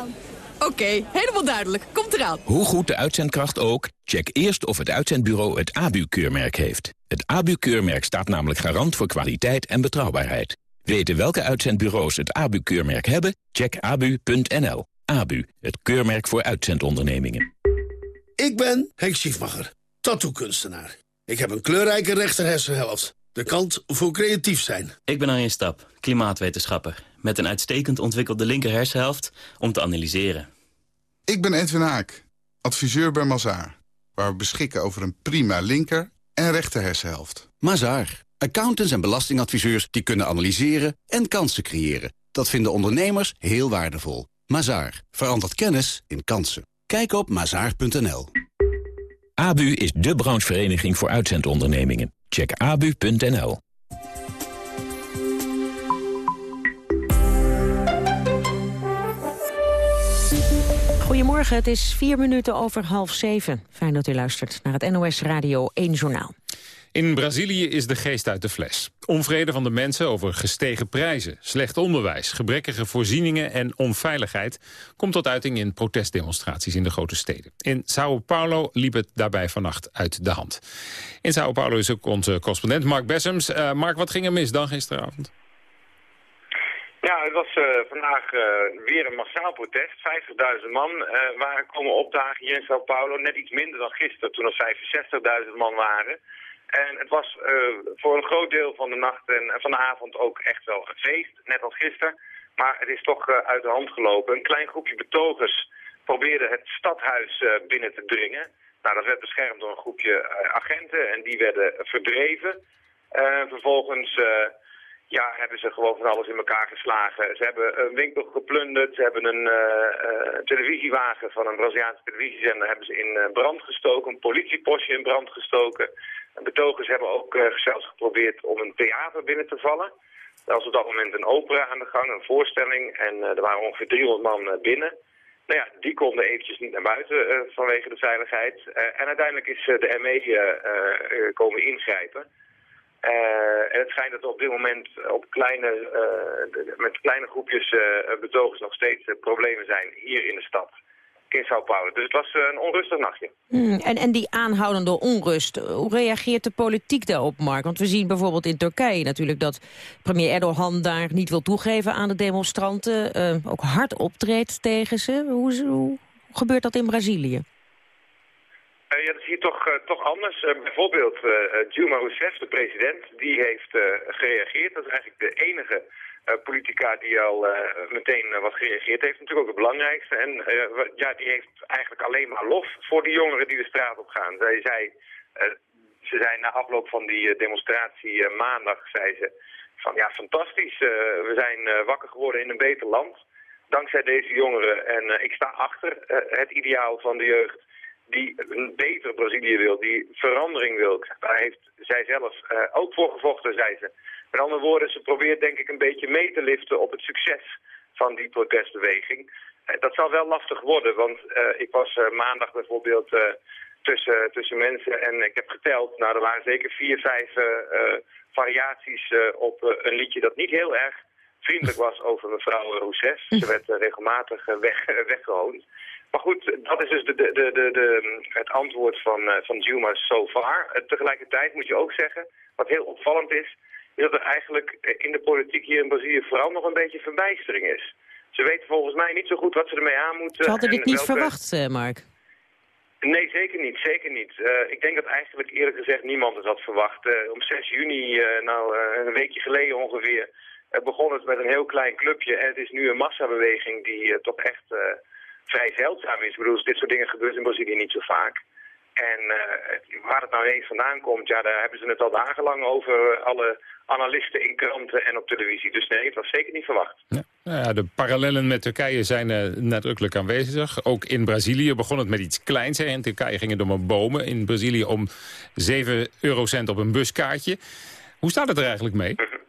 Oké, helemaal duidelijk. Komt eraan. Hoe goed de uitzendkracht ook, check eerst of het uitzendbureau het ABU-keurmerk heeft. Het ABU-keurmerk staat namelijk garant voor kwaliteit en betrouwbaarheid. Weten welke uitzendbureaus het ABU-keurmerk hebben? Check abu.nl. ABU, het keurmerk voor uitzendondernemingen. Ik ben Henk Schiefmacher, tattoo-kunstenaar. Ik heb een kleurrijke rechterhersenhelft. De kant voor creatief zijn. Ik ben Arjen Stap, klimaatwetenschapper. Met een uitstekend ontwikkelde linker hersenhelft om te analyseren. Ik ben Edwin Haak, adviseur bij Mazaar. Waar we beschikken over een prima linker en rechter hersenhelft. Mazaar. Accountants en belastingadviseurs die kunnen analyseren en kansen creëren. Dat vinden ondernemers heel waardevol. Mazaar. Verandert kennis in kansen. Kijk op mazaar.nl. ABU is de branchevereniging voor uitzendondernemingen. Check abu.nl. Goedemorgen, het is vier minuten over half zeven. Fijn dat u luistert naar het NOS Radio 1 Journaal. In Brazilië is de geest uit de fles. Onvrede van de mensen over gestegen prijzen, slecht onderwijs... gebrekkige voorzieningen en onveiligheid... komt tot uiting in protestdemonstraties in de grote steden. In Sao Paulo liep het daarbij vannacht uit de hand. In Sao Paulo is ook onze correspondent Mark Bessems. Uh, Mark, wat ging er mis dan gisteravond? Ja, het was uh, vandaag uh, weer een massaal protest. 50.000 man waren komen opdagen hier in Sao Paulo. Net iets minder dan gisteren, toen er 65.000 man waren. En het was uh, voor een groot deel van de nacht en van de avond ook echt wel een feest, net als gisteren. Maar het is toch uh, uit de hand gelopen. Een klein groepje betogers probeerde het stadhuis uh, binnen te dringen. Nou, dat werd beschermd door een groepje agenten en die werden verdreven. vervolgens ja, hebben ze gewoon van alles in elkaar geslagen. Ze hebben een winkel geplunderd, ze hebben een televisiewagen van een Braziliaanse televisiezender hebben ze in brand gestoken, een politiepostje in brand gestoken. Betogers hebben ook uh, zelfs geprobeerd om een theater binnen te vallen. Er was op dat moment een opera aan de gang, een voorstelling. En uh, er waren ongeveer 300 man uh, binnen. Nou ja, die konden eventjes niet naar buiten vanwege de veiligheid. en uiteindelijk is de ME komen ingrijpen. en het schijnt dat er op dit moment op kleine, met kleine groepjes betogers nog steeds problemen zijn hier in de stad in Sao Paulo. Dus het was eh, een onrustig nachtje. Hmm, en, en die aanhoudende onrust, hoe reageert de politiek daarop, Mark? Want we zien bijvoorbeeld in Turkije natuurlijk dat premier Erdogan daar niet wil toegeven aan de demonstranten. Uh, ook hard optreedt tegen ze. Hoe, hoe gebeurt dat in Brazilië? Uh, ja, dat is hier toch, uh, toch anders. Uh, bijvoorbeeld Dilma Rousseff, de president, die heeft gereageerd. Dat is eigenlijk de enige politica die al uh, meteen uh, wat gereageerd heeft. Natuurlijk ook het belangrijkste. En ja, die heeft eigenlijk alleen maar lof voor die jongeren die de straat op gaan. Zij zei, ze zei na afloop van die demonstratie maandag, zei ze van ja, fantastisch. we zijn wakker geworden in een beter land. Dankzij deze jongeren. En ik sta achter het ideaal van de jeugd die een beter Brazilië wil, die verandering wil. Daar heeft zij zelf ook voor gevochten, zei ze. Met andere woorden, ze probeert denk ik een beetje mee te liften op het succes van die protestbeweging. Uh, dat zal wel lastig worden, want uh, ik was maandag bijvoorbeeld tussen, tussen mensen. En ik heb geteld, nou er waren zeker vier, vijf variaties op een liedje dat niet heel erg vriendelijk was over mevrouw Rousseff. Ze werd regelmatig weg, weggehoond. Maar goed, dat is dus de, de, de, de, het antwoord van, van Dilma so far. tegelijkertijd moet je ook zeggen, wat heel opvallend is, is dat er eigenlijk in de politiek hier in Brazilië vooral nog een beetje verbijstering is. Ze weten volgens mij niet zo goed wat ze ermee aan moeten. Ze hadden dit niet verwacht, Mark. Nee, zeker niet. Zeker niet. Uh, ik denk dat eigenlijk eerlijk gezegd niemand het had verwacht. Uh, om 6 juni, uh, nou een weekje geleden ongeveer, begon het met een heel klein clubje. En het is nu een massabeweging die toch echt vrij zeldzaam is. Ik bedoel, dit soort dingen gebeurt in Brazilië niet zo vaak. En waar het nou eens vandaan komt, ja, daar hebben ze het al dagenlang over alle analisten in kranten en op televisie. Dus nee, het was zeker niet verwacht. Ja. Nou ja, de parallellen met Turkije zijn uh, nadrukkelijk aanwezig. Ook in Brazilië begon het met iets kleins. Hè. In Turkije ging het om een bomen. In Brazilië om 7 eurocent op een buskaartje. Hoe staat het er eigenlijk mee?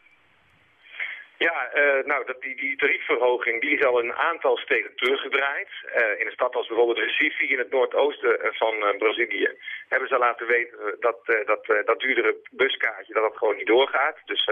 Ja, uh, nou, die, die tariefverhoging die is al een aantal steden teruggedraaid. Uh, in een stad als bijvoorbeeld Recife in het noordoosten van uh, Brazilië hebben ze laten weten dat dat, dat duurdere buskaartje dat dat gewoon niet doorgaat. Dus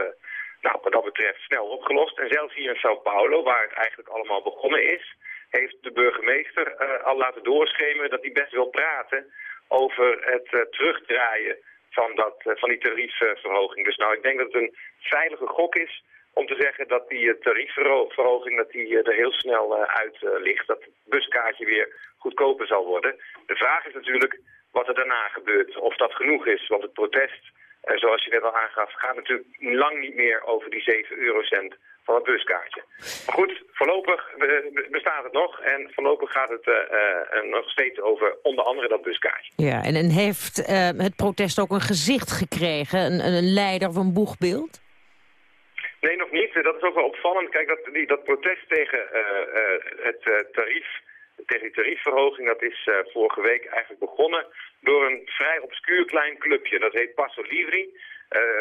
nou, wat dat betreft snel opgelost. En zelfs hier in Sao Paulo, waar het eigenlijk allemaal begonnen is, heeft de burgemeester al laten doorschemen dat hij best wil praten over het terugdraaien van, dat, van die tariefverhoging. Dus nou, ik denk dat het een veilige gok is om te zeggen dat die eh, tariefverhoging dat die eh, er heel snel eh, uit ligt. Dat het buskaartje weer goedkoper zal worden. De vraag is natuurlijk wat er daarna gebeurt. Of dat genoeg is. Want het protest, zoals je net al aangaf, gaat natuurlijk lang niet meer over die 7 eurocent van het buskaartje. Maar goed, voorlopig bestaat het nog. En voorlopig gaat het nog steeds over onder andere dat buskaartje. Ja, en, en heeft het protest ook een gezicht gekregen? Een, een leider een boegbeeld? Nee, nog niet. Dat is ook wel opvallend. Kijk, dat, die, dat protest tegen uh, uh, het uh, tarief, tegen die tariefverhoging, dat is vorige week eigenlijk begonnen door een vrij obscuur klein clubje. Dat heet Passo Livri.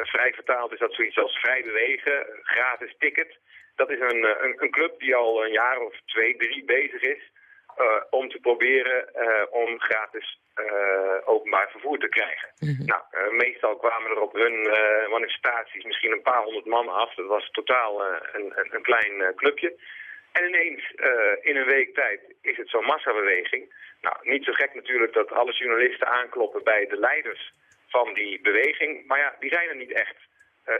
vrij vertaald is dat zoiets als vrij bewegen, gratis ticket. Dat is een, een, een club die al een jaar of twee, drie bezig is om te proberen uh, om gratis uh, openbaar vervoer te krijgen. Mm -hmm. Nou, meestal kwamen er op hun manifestaties misschien een paar honderd man af. Dat was totaal een, een, een, klein clubje. En ineens, in een week tijd, is het zo'n massabeweging. Nou, niet zo gek natuurlijk dat alle journalisten aankloppen bij de leiders van die beweging. Maar ja, die zijn er niet echt,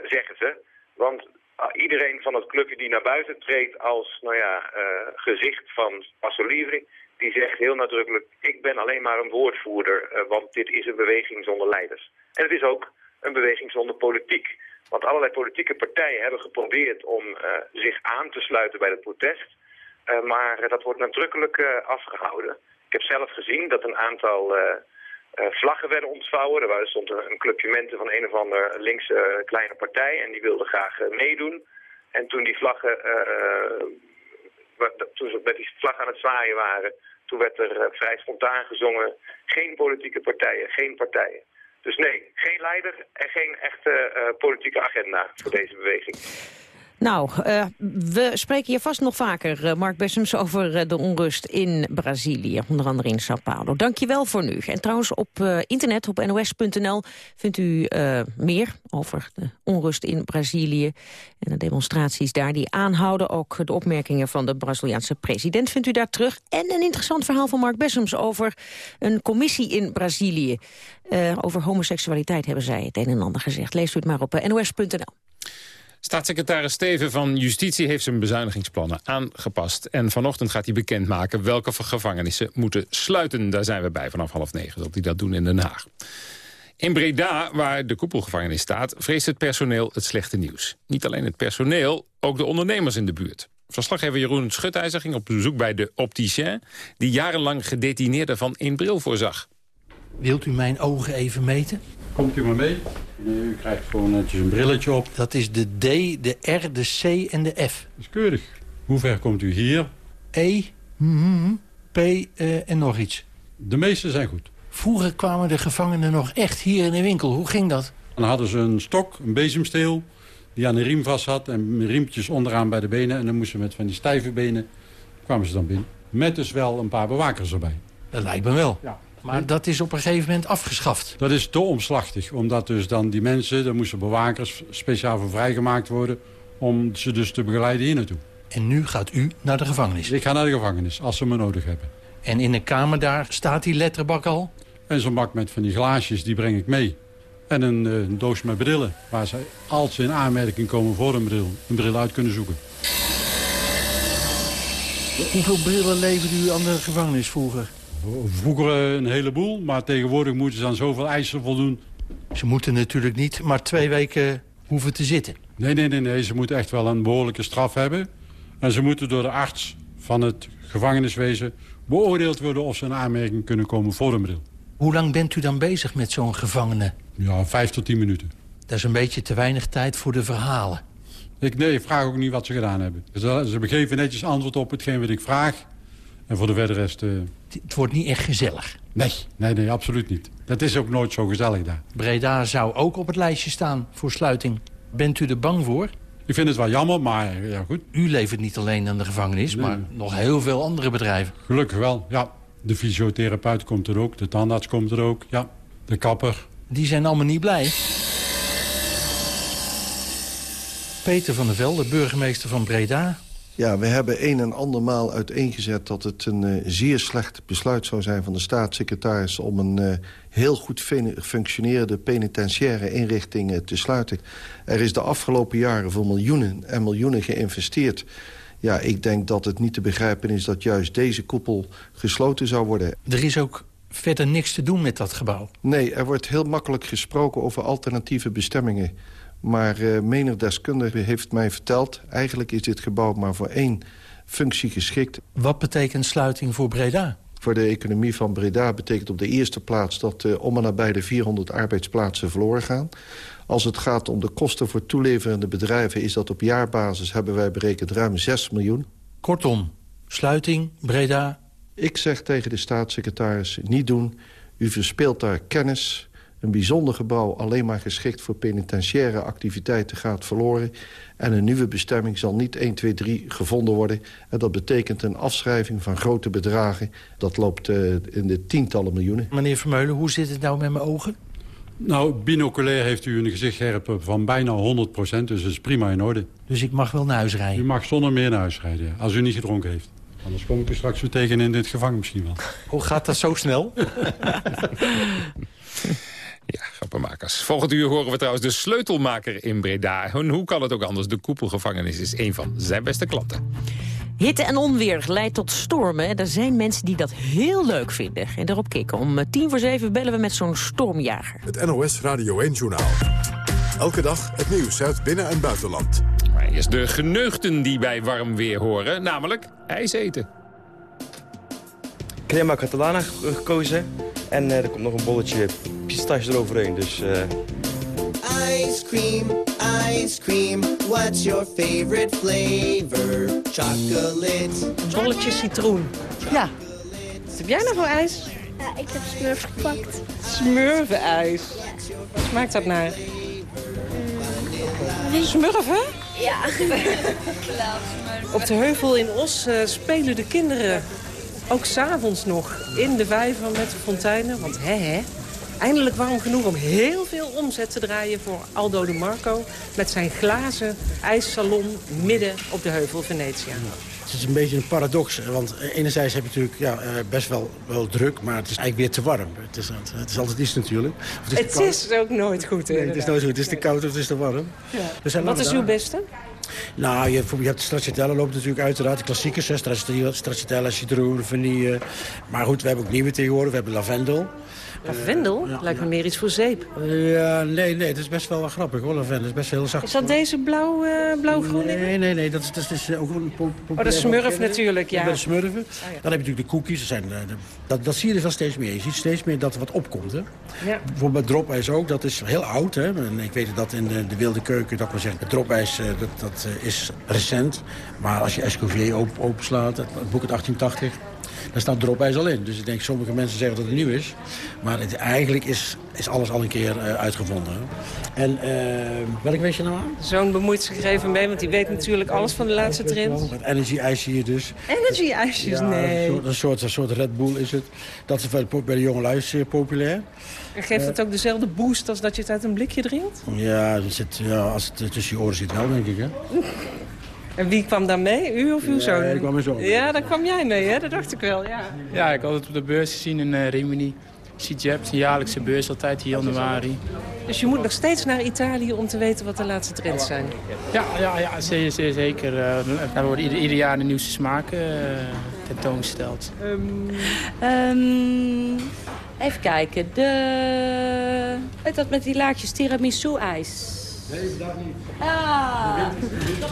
zeggen ze. Want iedereen van het clubje die naar buiten treedt als nou ja, uh, gezicht van Passo Livri, die zegt heel nadrukkelijk, ik ben alleen maar een woordvoerder, uh, want dit is een beweging zonder leiders. En het is ook een beweging zonder politiek. Want allerlei politieke partijen hebben geprobeerd om uh, zich aan te sluiten bij het protest. maar dat wordt nadrukkelijk afgehouden. Ik heb zelf gezien dat een aantal vlaggen werden ontvouwen. Er stond een clubje mensen van een of andere linkse uh, kleine partij en die wilden graag uh, meedoen. En toen die vlaggen, toen ze met die vlaggen aan het zwaaien waren, toen werd er vrij spontaan gezongen. Geen politieke partijen, geen partijen. Dus nee, geen leider en geen echte politieke agenda voor deze beweging. Nou, uh, we spreken hier vast nog vaker, uh, Mark Bessems, over uh, de onrust in Brazilië. Onder andere in Sao Paulo. Dank je wel voor nu. En trouwens, op internet, op nos.nl, vindt u meer over de onrust in Brazilië. En de demonstraties daar die aanhouden. Ook de opmerkingen van de Braziliaanse president vindt u daar terug. En een interessant verhaal van Mark Bessems over een commissie in Brazilië. over homoseksualiteit hebben zij het een en ander gezegd. Leest u het maar op nos.nl. Staatssecretaris Steven van Justitie heeft zijn bezuinigingsplannen aangepast. En vanochtend gaat hij bekendmaken welke gevangenissen moeten sluiten. Daar zijn we bij vanaf half negen, zal hij dat doen in Den Haag. In Breda, waar de koepelgevangenis staat, vreest het personeel het slechte nieuws. Niet alleen het personeel, ook de ondernemers in de buurt. Verslaggever Jeroen Schutijzer ging op bezoek bij de opticien... die jarenlang gedetineerden van één bril voorzag. Wilt u mijn ogen even meten? Komt u maar mee. U krijgt gewoon netjes een brilletje op. Dat is de D, de R, de C en de F. Dat is keurig. Hoe ver komt u hier? E, mm, P uh, en nog iets. De meeste zijn goed. Vroeger kwamen de gevangenen nog echt hier in de winkel. Hoe ging dat? Dan hadden ze een stok, een bezemsteel, die aan de riem vast had... en riempjes onderaan bij de benen. En dan moesten ze met van die stijve benen, kwamen ze dan binnen. Met dus wel een paar bewakers erbij. Dat lijkt me wel. Ja. Maar dat is op een gegeven moment afgeschaft. Dat is te omslachtig, omdat dus dan die mensen, daar moesten bewakers speciaal voor vrijgemaakt worden... om ze dus te begeleiden hier naartoe. En nu gaat u naar de gevangenis? Ik ga naar de gevangenis, als ze me nodig hebben. En in de kamer daar staat die letterbak al? En zo'n bak met van die glaasjes, die breng ik mee. En een, eh, een doos met brillen, waar ze als ze in aanmerking komen voor een bril... een bril uit kunnen zoeken. Hoeveel brillen leverde u aan de gevangenis vroeger? Vroeger eh, een heleboel, maar tegenwoordig moeten ze aan zoveel eisen voldoen. Ze moeten natuurlijk niet maar twee weken hoeven te zitten. Nee, nee, nee, nee. Ze moeten echt wel een behoorlijke straf hebben. En ze moeten door de arts van het gevangeniswezen beoordeeld worden... of ze in aanmerking kunnen komen voor een bril. Hoe lang bent u dan bezig met zo'n gevangene? Ja, vijf tot tien minuten. Dat is een beetje te weinig tijd voor de verhalen. Ik, nee, ik vraag ook niet wat ze gedaan hebben. Ze, ze geven netjes antwoord op hetgeen wat ik vraag. En voor de verder rest... Uh... Het wordt niet echt gezellig. Nee, nee, nee, absoluut niet. Dat is ook nooit zo gezellig daar. Breda zou ook op het lijstje staan voor sluiting. Bent u er bang voor? Ik vind het wel jammer, maar ja goed. U levert niet alleen aan de gevangenis, maar nog heel veel andere bedrijven. Gelukkig wel, ja. De fysiotherapeut komt er ook, de tandarts komt er ook, ja. De kapper. Die zijn allemaal niet blij. Peter van der Velde, burgemeester van Breda. Ja, we hebben een en andermaal uiteengezet dat het een uh, zeer slecht besluit zou zijn van de staatssecretaris om een uh, heel goed functionerende penitentiaire inrichting uh, te sluiten. Er is de afgelopen jaren voor miljoenen en miljoenen geïnvesteerd. Ja, ik denk dat het niet te begrijpen is dat juist deze koepel gesloten zou worden. Er is ook verder niks te doen met dat gebouw? Nee, er wordt heel makkelijk gesproken over alternatieve bestemmingen. Maar uh, menig deskundige heeft mij verteld... eigenlijk is dit gebouw maar voor één functie geschikt. Wat betekent sluiting voor Breda? Voor de economie van Breda betekent op de eerste plaats... dat uh, om en nabij de 400 arbeidsplaatsen verloren gaan. Als het gaat om de kosten voor toeleverende bedrijven... is dat op jaarbasis, hebben wij berekend, ruim 6 miljoen. Kortom, sluiting, Breda... Ik zeg tegen de staatssecretaris, niet doen. U verspeelt daar kennis, een bijzonder gebouw alleen maar geschikt voor penitentiaire activiteiten gaat verloren. En een nieuwe bestemming zal niet 1, 2, 3 gevonden worden. En dat betekent een afschrijving van grote bedragen. Dat loopt uh, in de tientallen miljoenen. Meneer Vermeulen, hoe zit het nou met mijn ogen? Nou, binoculair heeft u een gezichtsscherp van bijna 100 procent, dus dat is prima in orde. Dus ik mag wel naar huis rijden? U mag zonder meer naar huis rijden, als u niet gedronken heeft. Anders kom ik u straks weer tegen in dit gevangen misschien wel. Hoe gaat dat zo snel? Ja, grappenmakers. Volgend uur horen we trouwens de sleutelmaker in Breda. En hoe kan het ook anders? De koepelgevangenis is een van zijn beste klanten. Hitte en onweer leidt tot stormen. Er zijn mensen die dat heel leuk vinden en erop kicken. Om tien voor zeven bellen we met zo'n stormjager. Het NOS Radio 1-journaal. Elke dag het nieuws uit binnen- en buitenland. Maar eerst de geneugten die bij warm weer horen, namelijk ijs eten. Crema Catalana gekozen. En uh, er komt nog een bolletje pistache eroverheen. Dus, uh... Ice cream, ice cream, what's your favorite flavor? Chocolate. Bolletje citroen. Ja. Wat heb jij nou voor ijs? Ja, ik heb smurf gepakt. Smurfenijs. Wat smaakt dat naar? Mm. Smurfen? Ja. Op de heuvel in Os uh, spelen de kinderen ook s'avonds nog in de vijver met de fonteinen. Want hè hè, eindelijk warm genoeg om heel veel omzet te draaien voor Aldo de Marco... met zijn glazen ijssalon midden op de heuvel Venetia. Het is een beetje een paradox, want enerzijds heb je natuurlijk ja, eh, best wel, wel druk, maar het is eigenlijk weer te warm. Het is, het is altijd iets natuurlijk. het is, het is ook nooit goed, nee, Het is nooit goed, het is te koud of het is te warm. Ja. Wat is uw beste? Nou, je, hebt stracciatella loopt natuurlijk uiteraard. De klassiekers, stracciatella, citroen, vanille. Maar goed, we hebben ook nieuwe tegenwoordig. We hebben lavendel. Lavendel? Uh, Lijkt me meer iets voor zeep. Ja, nee, nee, het is best wel wel grappig hoor, lavendel. is best heel zacht. Is dat deze blauw, uh, blauw-groen? Nee, nee, nee, dat is, dat is ook een Oh, dat is smurf natuurlijk, ja. De smurfen. Oh, ja. Dan heb je natuurlijk de cookies. Dat, zijn, uh, de, dat, dat zie je er wel steeds meer. Je ziet steeds meer dat er wat opkomt. Hè. Ja. Bijvoorbeeld dropijs ook, dat is heel oud. Hè. En ik weet dat in de, de wilde keuken, dat men zegt, het dropijs dat, dat is recent. Maar als je Escoffier op, openslaat, het boek uit 1880 Daar staat dropijs al in. Dus ik denk, sommige mensen zeggen dat het nieuw is. Maar het, eigenlijk is, is alles al een keer uh, uitgevonden. En uh, welk weet je nou aan? Zo'n bemoeit zich er even mee, want die weet natuurlijk alles van de laatste trend. Met energy ijsje hier dus. Energy ijsjes, ja, nee. Een soort, een, soort, een soort Red Bull is het. Dat is bij de jonge lui zeer populair. En geeft het ook dezelfde boost als dat je het uit een blikje drinkt? Ja, dat zit, ja als het tussen je oren zit wel, denk ik. Hè? En wie kwam daar mee? U of uw zoon? Ja, ik kwam mijn zoon. Ja, daar kwam jij mee, hè? Dat dacht ik wel, ja. Ja, ik had het op de beurs gezien in uh, Rimini. CJEP, een jaarlijkse beurs, altijd in januari. Dus je moet nog steeds naar Italië om te weten wat de laatste trends zijn? Ja, ja, ja zeer, zeer zeker. Uh, er worden ieder, ieder, jaar de nieuwste smaken uh, tentoongesteld. Um... Um, even kijken. De... Dat met die laagjes tiramisu-ijs? Nee, dat niet. Ah.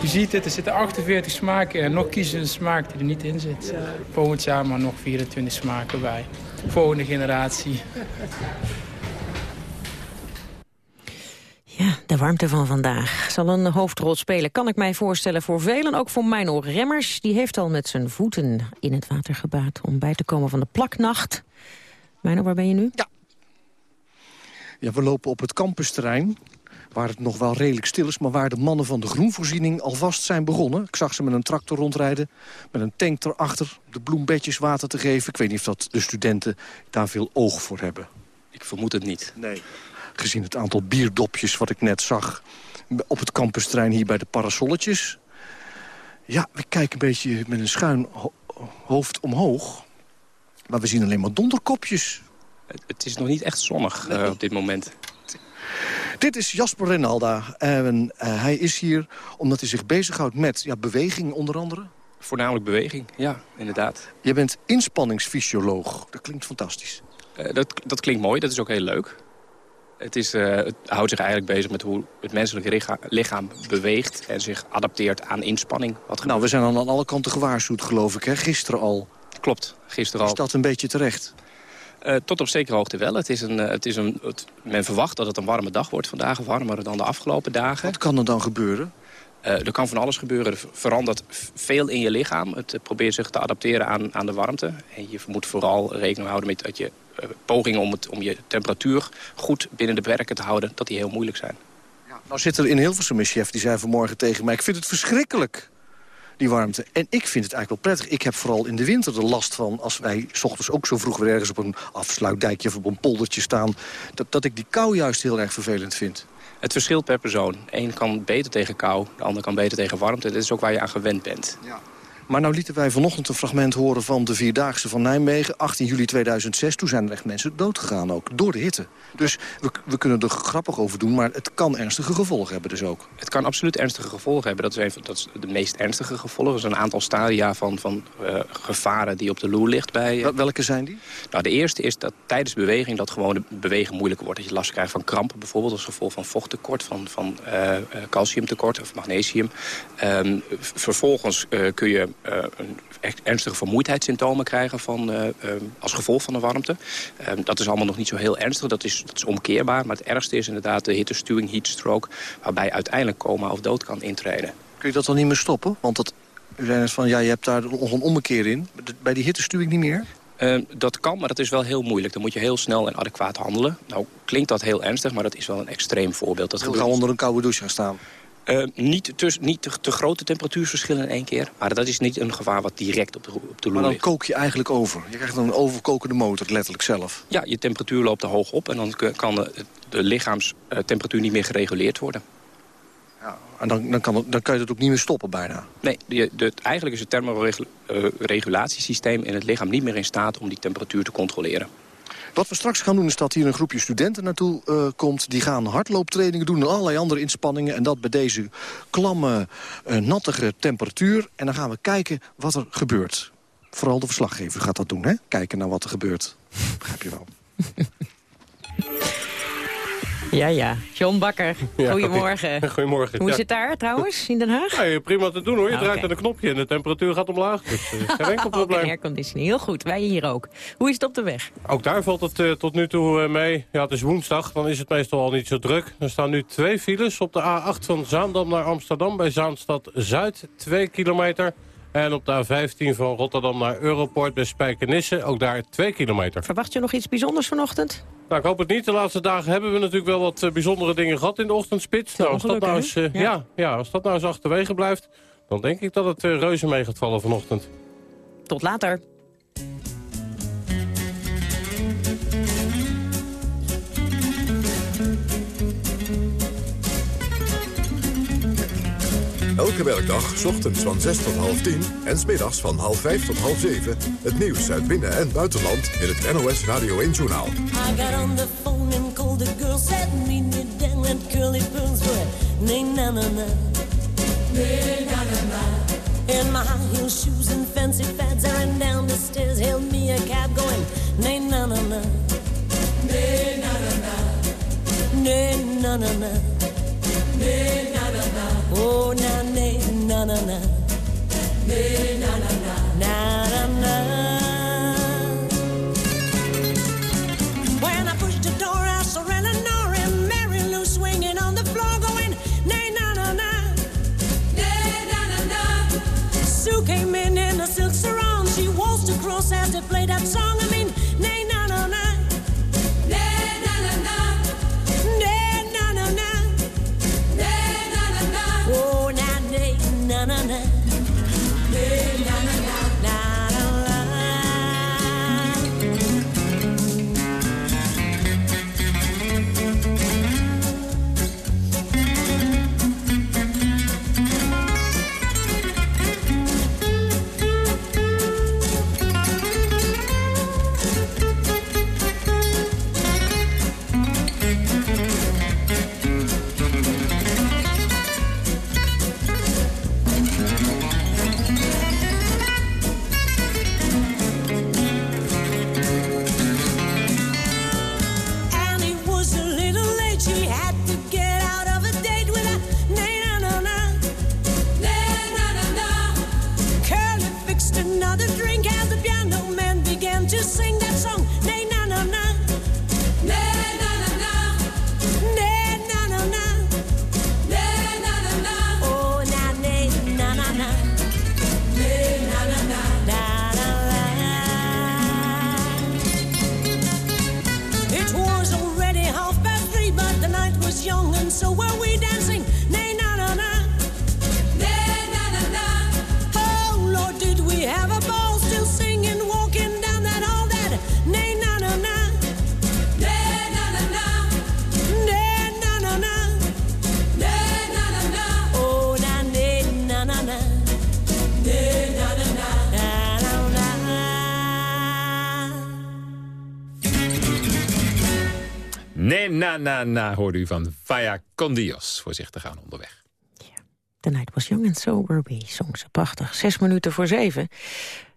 Je ziet het, er zitten 48 smaken en nog kiezen een smaak die er niet in zit. Ja. Volgend jaar maar nog 24 smaken bij. Volgende generatie. Ja, de warmte van vandaag zal een hoofdrol spelen, kan ik mij voorstellen voor velen. Ook voor Mino Remmers, die heeft al met zijn voeten in het water gebaat... om bij te komen van de plaknacht. Mino, waar ben je nu? Ja. Ja, we lopen op het campusterrein waar het nog wel redelijk stil is... maar waar de mannen van de groenvoorziening alvast zijn begonnen. Ik zag ze met een tractor rondrijden, met een tank erachter... de bloembedjes water te geven. Ik weet niet of dat de studenten daar veel oog voor hebben. Ik vermoed het niet. Nee, gezien het aantal bierdopjes wat ik net zag... op het campusterrein hier bij de parasolletjes. Ja, we kijken een beetje met een schuin ho hoofd omhoog... maar we zien alleen maar donderkopjes. Het, het is nog niet echt zonnig nee. uh, op dit moment. Dit is Jasper Renalda en uh, hij is hier omdat hij zich bezighoudt met ja, beweging onder andere. Voornamelijk beweging, ja, inderdaad. Je bent inspanningsfysioloog, dat klinkt fantastisch. Uh, dat, dat klinkt mooi, dat is ook heel leuk. Het, is, uh, het houdt zich eigenlijk bezig met hoe het menselijke lichaam, beweegt... en zich adapteert aan inspanning. Wat nou, we zijn aan alle kanten gewaarschuwd, geloof ik, hè? gisteren al. Klopt, gisteren al. Is dat een beetje terecht? Uh, tot op zekere hoogte wel. Het is een, uh, het is een, het, men verwacht dat het een warme dag wordt vandaag. Warmer dan de afgelopen dagen. Wat kan er dan gebeuren? Uh, er kan van alles gebeuren. Er verandert veel in je lichaam. Het probeert zich te adapteren aan, aan de warmte. En je moet vooral rekening houden met dat je pogingen om, het, om je temperatuur goed binnen de perken te houden... dat die heel moeilijk zijn. Ja, nou zit er in Hilversum een chef die zei vanmorgen tegen mij... ik vind het verschrikkelijk die warmte. En ik vind het eigenlijk wel prettig. Ik heb vooral in de winter de last van... als wij s ochtends ook zo vroeg weer ergens op een afsluitdijkje... of op een poldertje staan... Dat, dat ik die kou juist heel erg vervelend vind. Het verschilt per persoon. Eén kan beter tegen kou, de ander kan beter tegen warmte. Dit is ook waar je aan gewend bent. Ja. Maar nou lieten wij vanochtend een fragment horen van de Vierdaagse van Nijmegen. 18 juli 2006, toen zijn er echt mensen doodgegaan ook, door de hitte. Dus we, we kunnen er grappig over doen, maar het kan ernstige gevolgen hebben dus ook. Het kan absoluut ernstige gevolgen hebben. Dat is, even, dat is de meest ernstige gevolgen. Er zijn een aantal stadia van, van uh, gevaren die op de loer ligt. Bij, uh... Welke zijn die? Nou, de eerste is dat tijdens beweging dat gewoon de beweging moeilijker wordt. Dat je last krijgt van krampen bijvoorbeeld als gevolg van vochttekort, van, van uh, calciumtekort of magnesium. Um, vervolgens kun je een echt ernstige vermoeidheidssymptomen krijgen van, uh, uh, als gevolg van de warmte. Uh, dat is allemaal nog niet zo heel ernstig, dat is, dat is omkeerbaar. Maar het ergste is inderdaad de hittestuwing, heatstroke... waarbij uiteindelijk coma of dood kan intreden. Kun je dat dan niet meer stoppen? Want dat, u zei net van, ja, je hebt daar nog een ommekeer in. Bij die hittestuwing niet meer? Uh, dat kan, maar dat is wel heel moeilijk. Dan moet je heel snel en adequaat handelen. Nou, klinkt dat heel ernstig, maar dat is wel een extreem voorbeeld. Dat gauw onder een koude douche gaan staan. Uh, niet, te, niet te, te, grote temperatuurverschillen in één keer. Maar dat is niet een gevaar wat direct op de, op de loer Maar dan ligt. kook je eigenlijk over. Je krijgt dan een overkokende motor, letterlijk zelf. Ja, je temperatuur loopt te hoog op. En dan kan de, de lichaamstemperatuur niet meer gereguleerd worden. Ja, en dan, dan, kan het, dan kan je het ook niet meer stoppen bijna. Nee, de, de, eigenlijk is het thermoregulatiesysteem in het lichaam niet meer in staat om die temperatuur te controleren. Wat we straks gaan doen is dat hier een groepje studenten naartoe uh, komt. Die gaan hardlooptrainingen doen en allerlei andere inspanningen. En dat bij deze klamme, uh, nattige temperatuur. En dan gaan we kijken wat er gebeurt. Vooral de verslaggever gaat dat doen, hè? Kijken naar wat er gebeurt. Begrijp je wel. Ja, ja. John Bakker, goedemorgen. Ja, goedemorgen. Hoe is ja. het daar trouwens, in Den Haag? Ja, prima te doen hoor. Je Ah, draait aan een knopje en de temperatuur gaat omlaag. Dus uh, geen enkel probleem. een airconditioning, heel goed. Wij hier ook. Hoe is het op de weg? Ook daar valt het uh, tot nu toe uh, mee. Ja, het is woensdag, dan is het meestal al niet zo druk. Er staan nu twee files op de A8 van Zaandam naar Amsterdam... bij Zaanstad Zuid, 2 kilometer. En op de A15 van Rotterdam naar Europort bij Spijkenisse, ook daar 2 kilometer. Verwacht je nog iets bijzonders vanochtend? Nou, ik hoop het niet. De laatste dagen hebben we natuurlijk wel wat eh, bijzondere dingen gehad in de ochtendspits. Nou, als dat, nou eens, eh, ja. Ja, als dat nou eens achterwege blijft, dan denk ik dat het eh, reuze mee gaat vallen vanochtend. Tot later. Elke werkdag, ochtends van 6 tot half 10 en smiddags van half 5 tot half 7. Het nieuws uit binnen- en buitenland in het NOS Radio 1-journaal. I got on the phone and called the girl, said meet me. In my high heel shoes and fancy fads, I ran down the stairs, hailed me a cab going nay na na na. Nay na na na. Nay na na na. Nay na na na. Oh na nay na na na. Nay na na na. Na na, na, na, hoorde u van Vaya con Dios. Voorzichtig aan onderweg. The Night Was Young and So Were We, zong ze prachtig. Zes minuten voor zeven.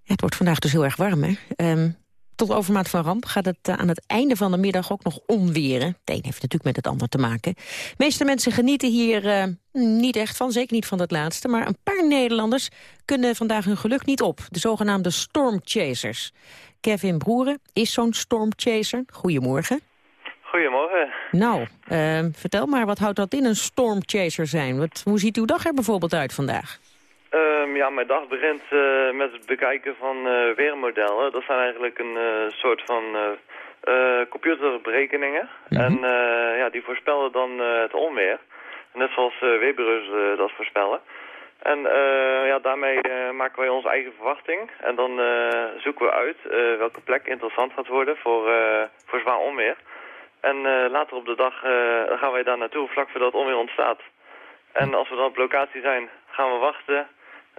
Ja, het wordt vandaag dus heel erg warm, hè? Ehm, tot overmaat van ramp gaat het eh, aan het einde van de middag ook nog onweren. Het een heeft natuurlijk met het ander te maken. De meeste mensen genieten hier eh, niet echt van, zeker niet van het laatste. Maar een paar Nederlanders kunnen vandaag hun geluk niet op. De zogenaamde stormchasers. Kevin Broeren is zo'n stormchaser. Goedemorgen. Goedemorgen. Nou, ehm, vertel maar, wat houdt dat in, een stormchaser zijn? Wat, hoe ziet uw dag er bijvoorbeeld uit vandaag? Ehm, ja, mijn dag begint eh, met het bekijken van eh, weermodellen. Dat zijn eigenlijk een eh, soort van computerberekeningen. En eh, ja, die voorspellen dan het onweer. Net zoals eh, dat voorspellen. En ja, daarmee maken wij onze eigen verwachting. En dan zoeken we uit welke plek interessant gaat worden voor, voor zwaar onweer. En eh, later op de dag eh, gaan wij daar naartoe, vlak voordat het onweer ontstaat. En als we dan op locatie zijn, gaan we wachten.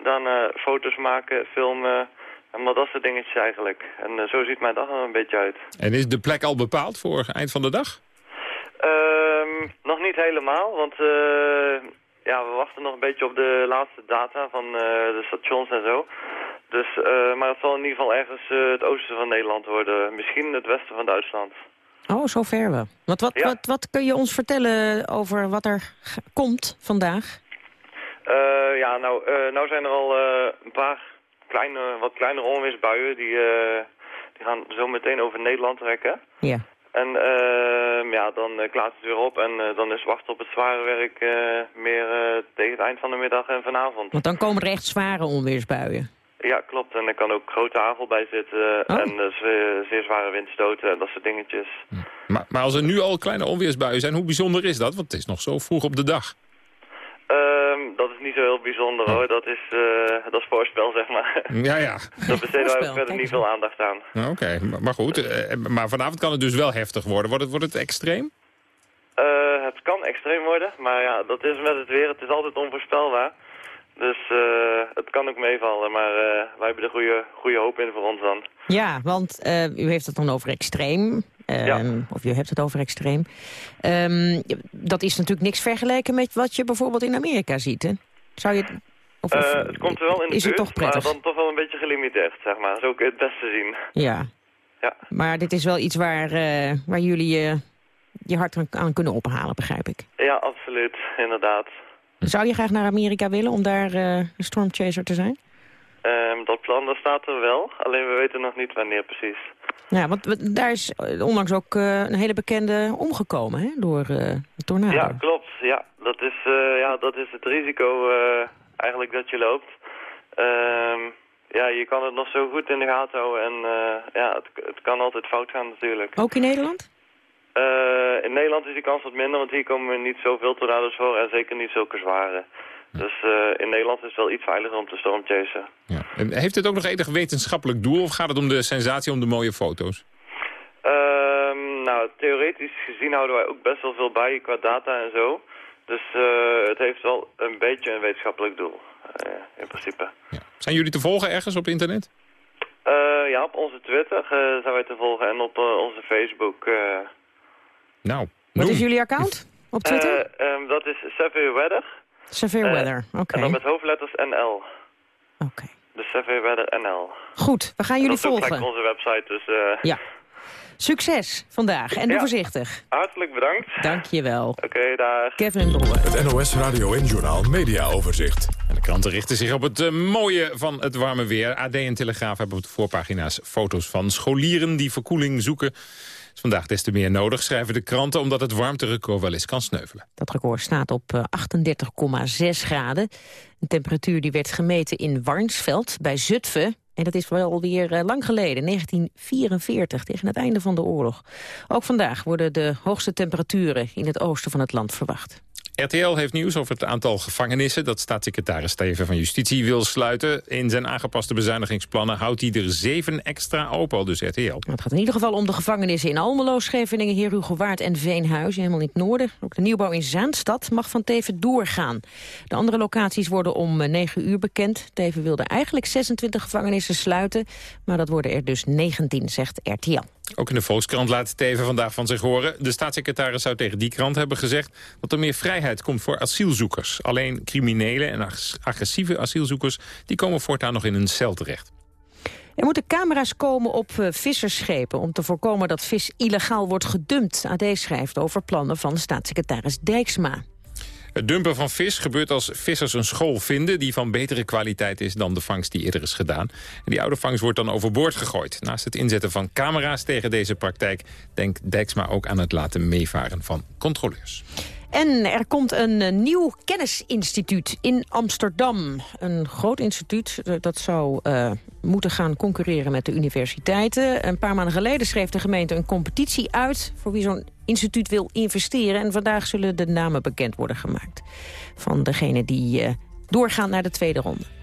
Dan eh, foto's maken, filmen. En dat soort dingetjes eigenlijk. En zo ziet mijn dag er een beetje uit. En is de plek al bepaald voor eind van de dag? Ehm, nog niet helemaal, want eh, ja, we wachten nog een beetje op de laatste data van de stations en zo. Dus, eh, maar het zal in ieder geval ergens het oosten van Nederland worden. Misschien het westen van Duitsland. Oh, zo ver wel. Wat, wat, Ja. wat, wat kun je ons vertellen over wat er komt vandaag? Eh, ja, nou, eh, nou zijn er al eh, een paar kleine, wat kleinere onweersbuien. Die, die gaan zo meteen over Nederland trekken. Ja. En ehm, ja, dan klaart het weer op en dan is wachten op het zware werk meer tegen het eind van de middag en vanavond. Want dan komen er echt zware onweersbuien. Ja, klopt. En er kan ook grote hagel bij zitten Oh. en zeer, zeer zware windstoten en dat soort dingetjes. Maar, maar als er nu al kleine onweersbuien zijn, hoe bijzonder is dat? Want het is nog zo vroeg op de dag. Ehm, dat is niet zo heel bijzonder hoor, dat is, uh, dat is voorspel zeg maar. Ja, ja. Dat besteden wij ook verder niet veel aandacht aan. Oké, okay. maar, maar, goed. Uh, maar vanavond kan het dus wel heftig worden. Wordt het, wordt het extreem? Uh, het kan extreem worden, maar ja, dat is met het weer. Het is altijd onvoorspelbaar. Dus het kan ook meevallen, maar wij hebben er goede, goede hoop in voor ons dan. Ja, want u heeft het dan over extreem. Ja. Of je hebt het over extreem. Um, dat is natuurlijk niks vergeleken met wat je bijvoorbeeld in Amerika ziet, hè? Zou je... Of, of, het komt er wel in de is buurt, het toch prettig? maar dan toch wel een beetje gelimiteerd, zeg maar. Zo kun je het beste zien. Ja. ja. Maar dit is wel iets waar, waar jullie je hart aan kunnen ophalen, begrijp ik. Ja, absoluut. Inderdaad. Zou je graag naar Amerika willen om daar een stormchaser te zijn? Um, dat plan dat staat er wel, alleen we weten nog niet wanneer precies. Ja, want daar is onlangs ook uh, een hele bekende omgekomen hè, door uh, de tornado. Ja, klopt. Ja, dat is, ja, dat is het risico eigenlijk dat je loopt. Um, ja, je kan het nog zo goed in de gaten houden en ja, het, het, kan altijd fout gaan natuurlijk. Ook in Nederland? In Nederland is die kans wat minder, want hier komen niet zoveel tornado's voor en zeker niet zulke zware. Dus uh, in Nederland is het wel iets veiliger om te stormchasen. Ja. En heeft het ook nog enig wetenschappelijk doel of gaat het om de sensatie, om de mooie foto's? Um, nou, theoretisch gezien houden wij ook best wel veel bij qua data en zo. Dus uh, het heeft wel een beetje een wetenschappelijk doel, in principe. Ja. Zijn jullie te volgen ergens op internet? ja, op onze Twitter zijn wij te volgen en op onze Facebook. Nou, Wat is jullie account op Twitter? Um, dat is Severe Weather. Severe Weather, oké. Okay. En dan met hoofdletters NL. Oké. Okay. Dus Severe Weather NL. Goed, we gaan jullie volgen. Dat is onze website, dus... Uh... Ja. Succes vandaag en doe ja. voorzichtig. Hartelijk bedankt. Dank je wel. Oké, okay, dag. Kevin Brouwer. Het NOS Radio en Journaal Media Overzicht. En de kranten richten zich op het uh, mooie van het warme weer. AD en Telegraaf hebben op de voorpagina's foto's van scholieren die verkoeling zoeken. Vandaag des te meer nodig, schrijven de kranten... omdat het warmterecord wel eens kan sneuvelen. Dat record staat op uh, 38,6 graden. Een temperatuur die werd gemeten in Warnsveld bij Zutphen. En dat is wel weer uh, lang geleden, 1944, tegen het einde van de oorlog. Ook vandaag worden de hoogste temperaturen in het oosten van het land verwacht. RTL heeft nieuws over het aantal gevangenissen... dat staatssecretaris Steven van Justitie wil sluiten. In zijn aangepaste bezuinigingsplannen houdt hij er zeven extra open, dus RTL. Het gaat in ieder geval om de gevangenissen in Almelo, Scheveningen, Heerhugowaard en Veenhuizen, helemaal in het noorden. Ook de nieuwbouw in Zaanstad mag van Teven doorgaan. De andere locaties worden om 9 uur bekend. Teven wilde eigenlijk 26 gevangenissen sluiten, maar dat worden er dus 19, zegt RTL. Ook in de Volkskrant laat Teven vandaag van zich horen. De staatssecretaris zou tegen die krant hebben gezegd... dat er meer vrijheid komt voor asielzoekers. Alleen criminelen en agressieve asielzoekers... die komen voortaan nog in een cel terecht. Er moeten camera's komen op uh, visserschepen... om te voorkomen dat vis illegaal wordt gedumpt. AD schrijft over plannen van staatssecretaris Dijksma. Het dumpen van vis gebeurt als vissers een school vinden... die van betere kwaliteit is dan de vangst die eerder is gedaan. En die oude vangst wordt dan overboord gegooid. Naast het inzetten van camera's tegen deze praktijk... denkt Dijksma ook aan het laten meevaren van controleurs. En er komt een uh, nieuw kennisinstituut in Amsterdam. Een groot instituut uh, dat zou uh, moeten gaan concurreren met de universiteiten. Een paar maanden geleden schreef de gemeente een competitie uit... voor wie zo'n instituut wil investeren. En vandaag zullen de namen bekend worden gemaakt van degene die doorgaan naar de tweede ronde.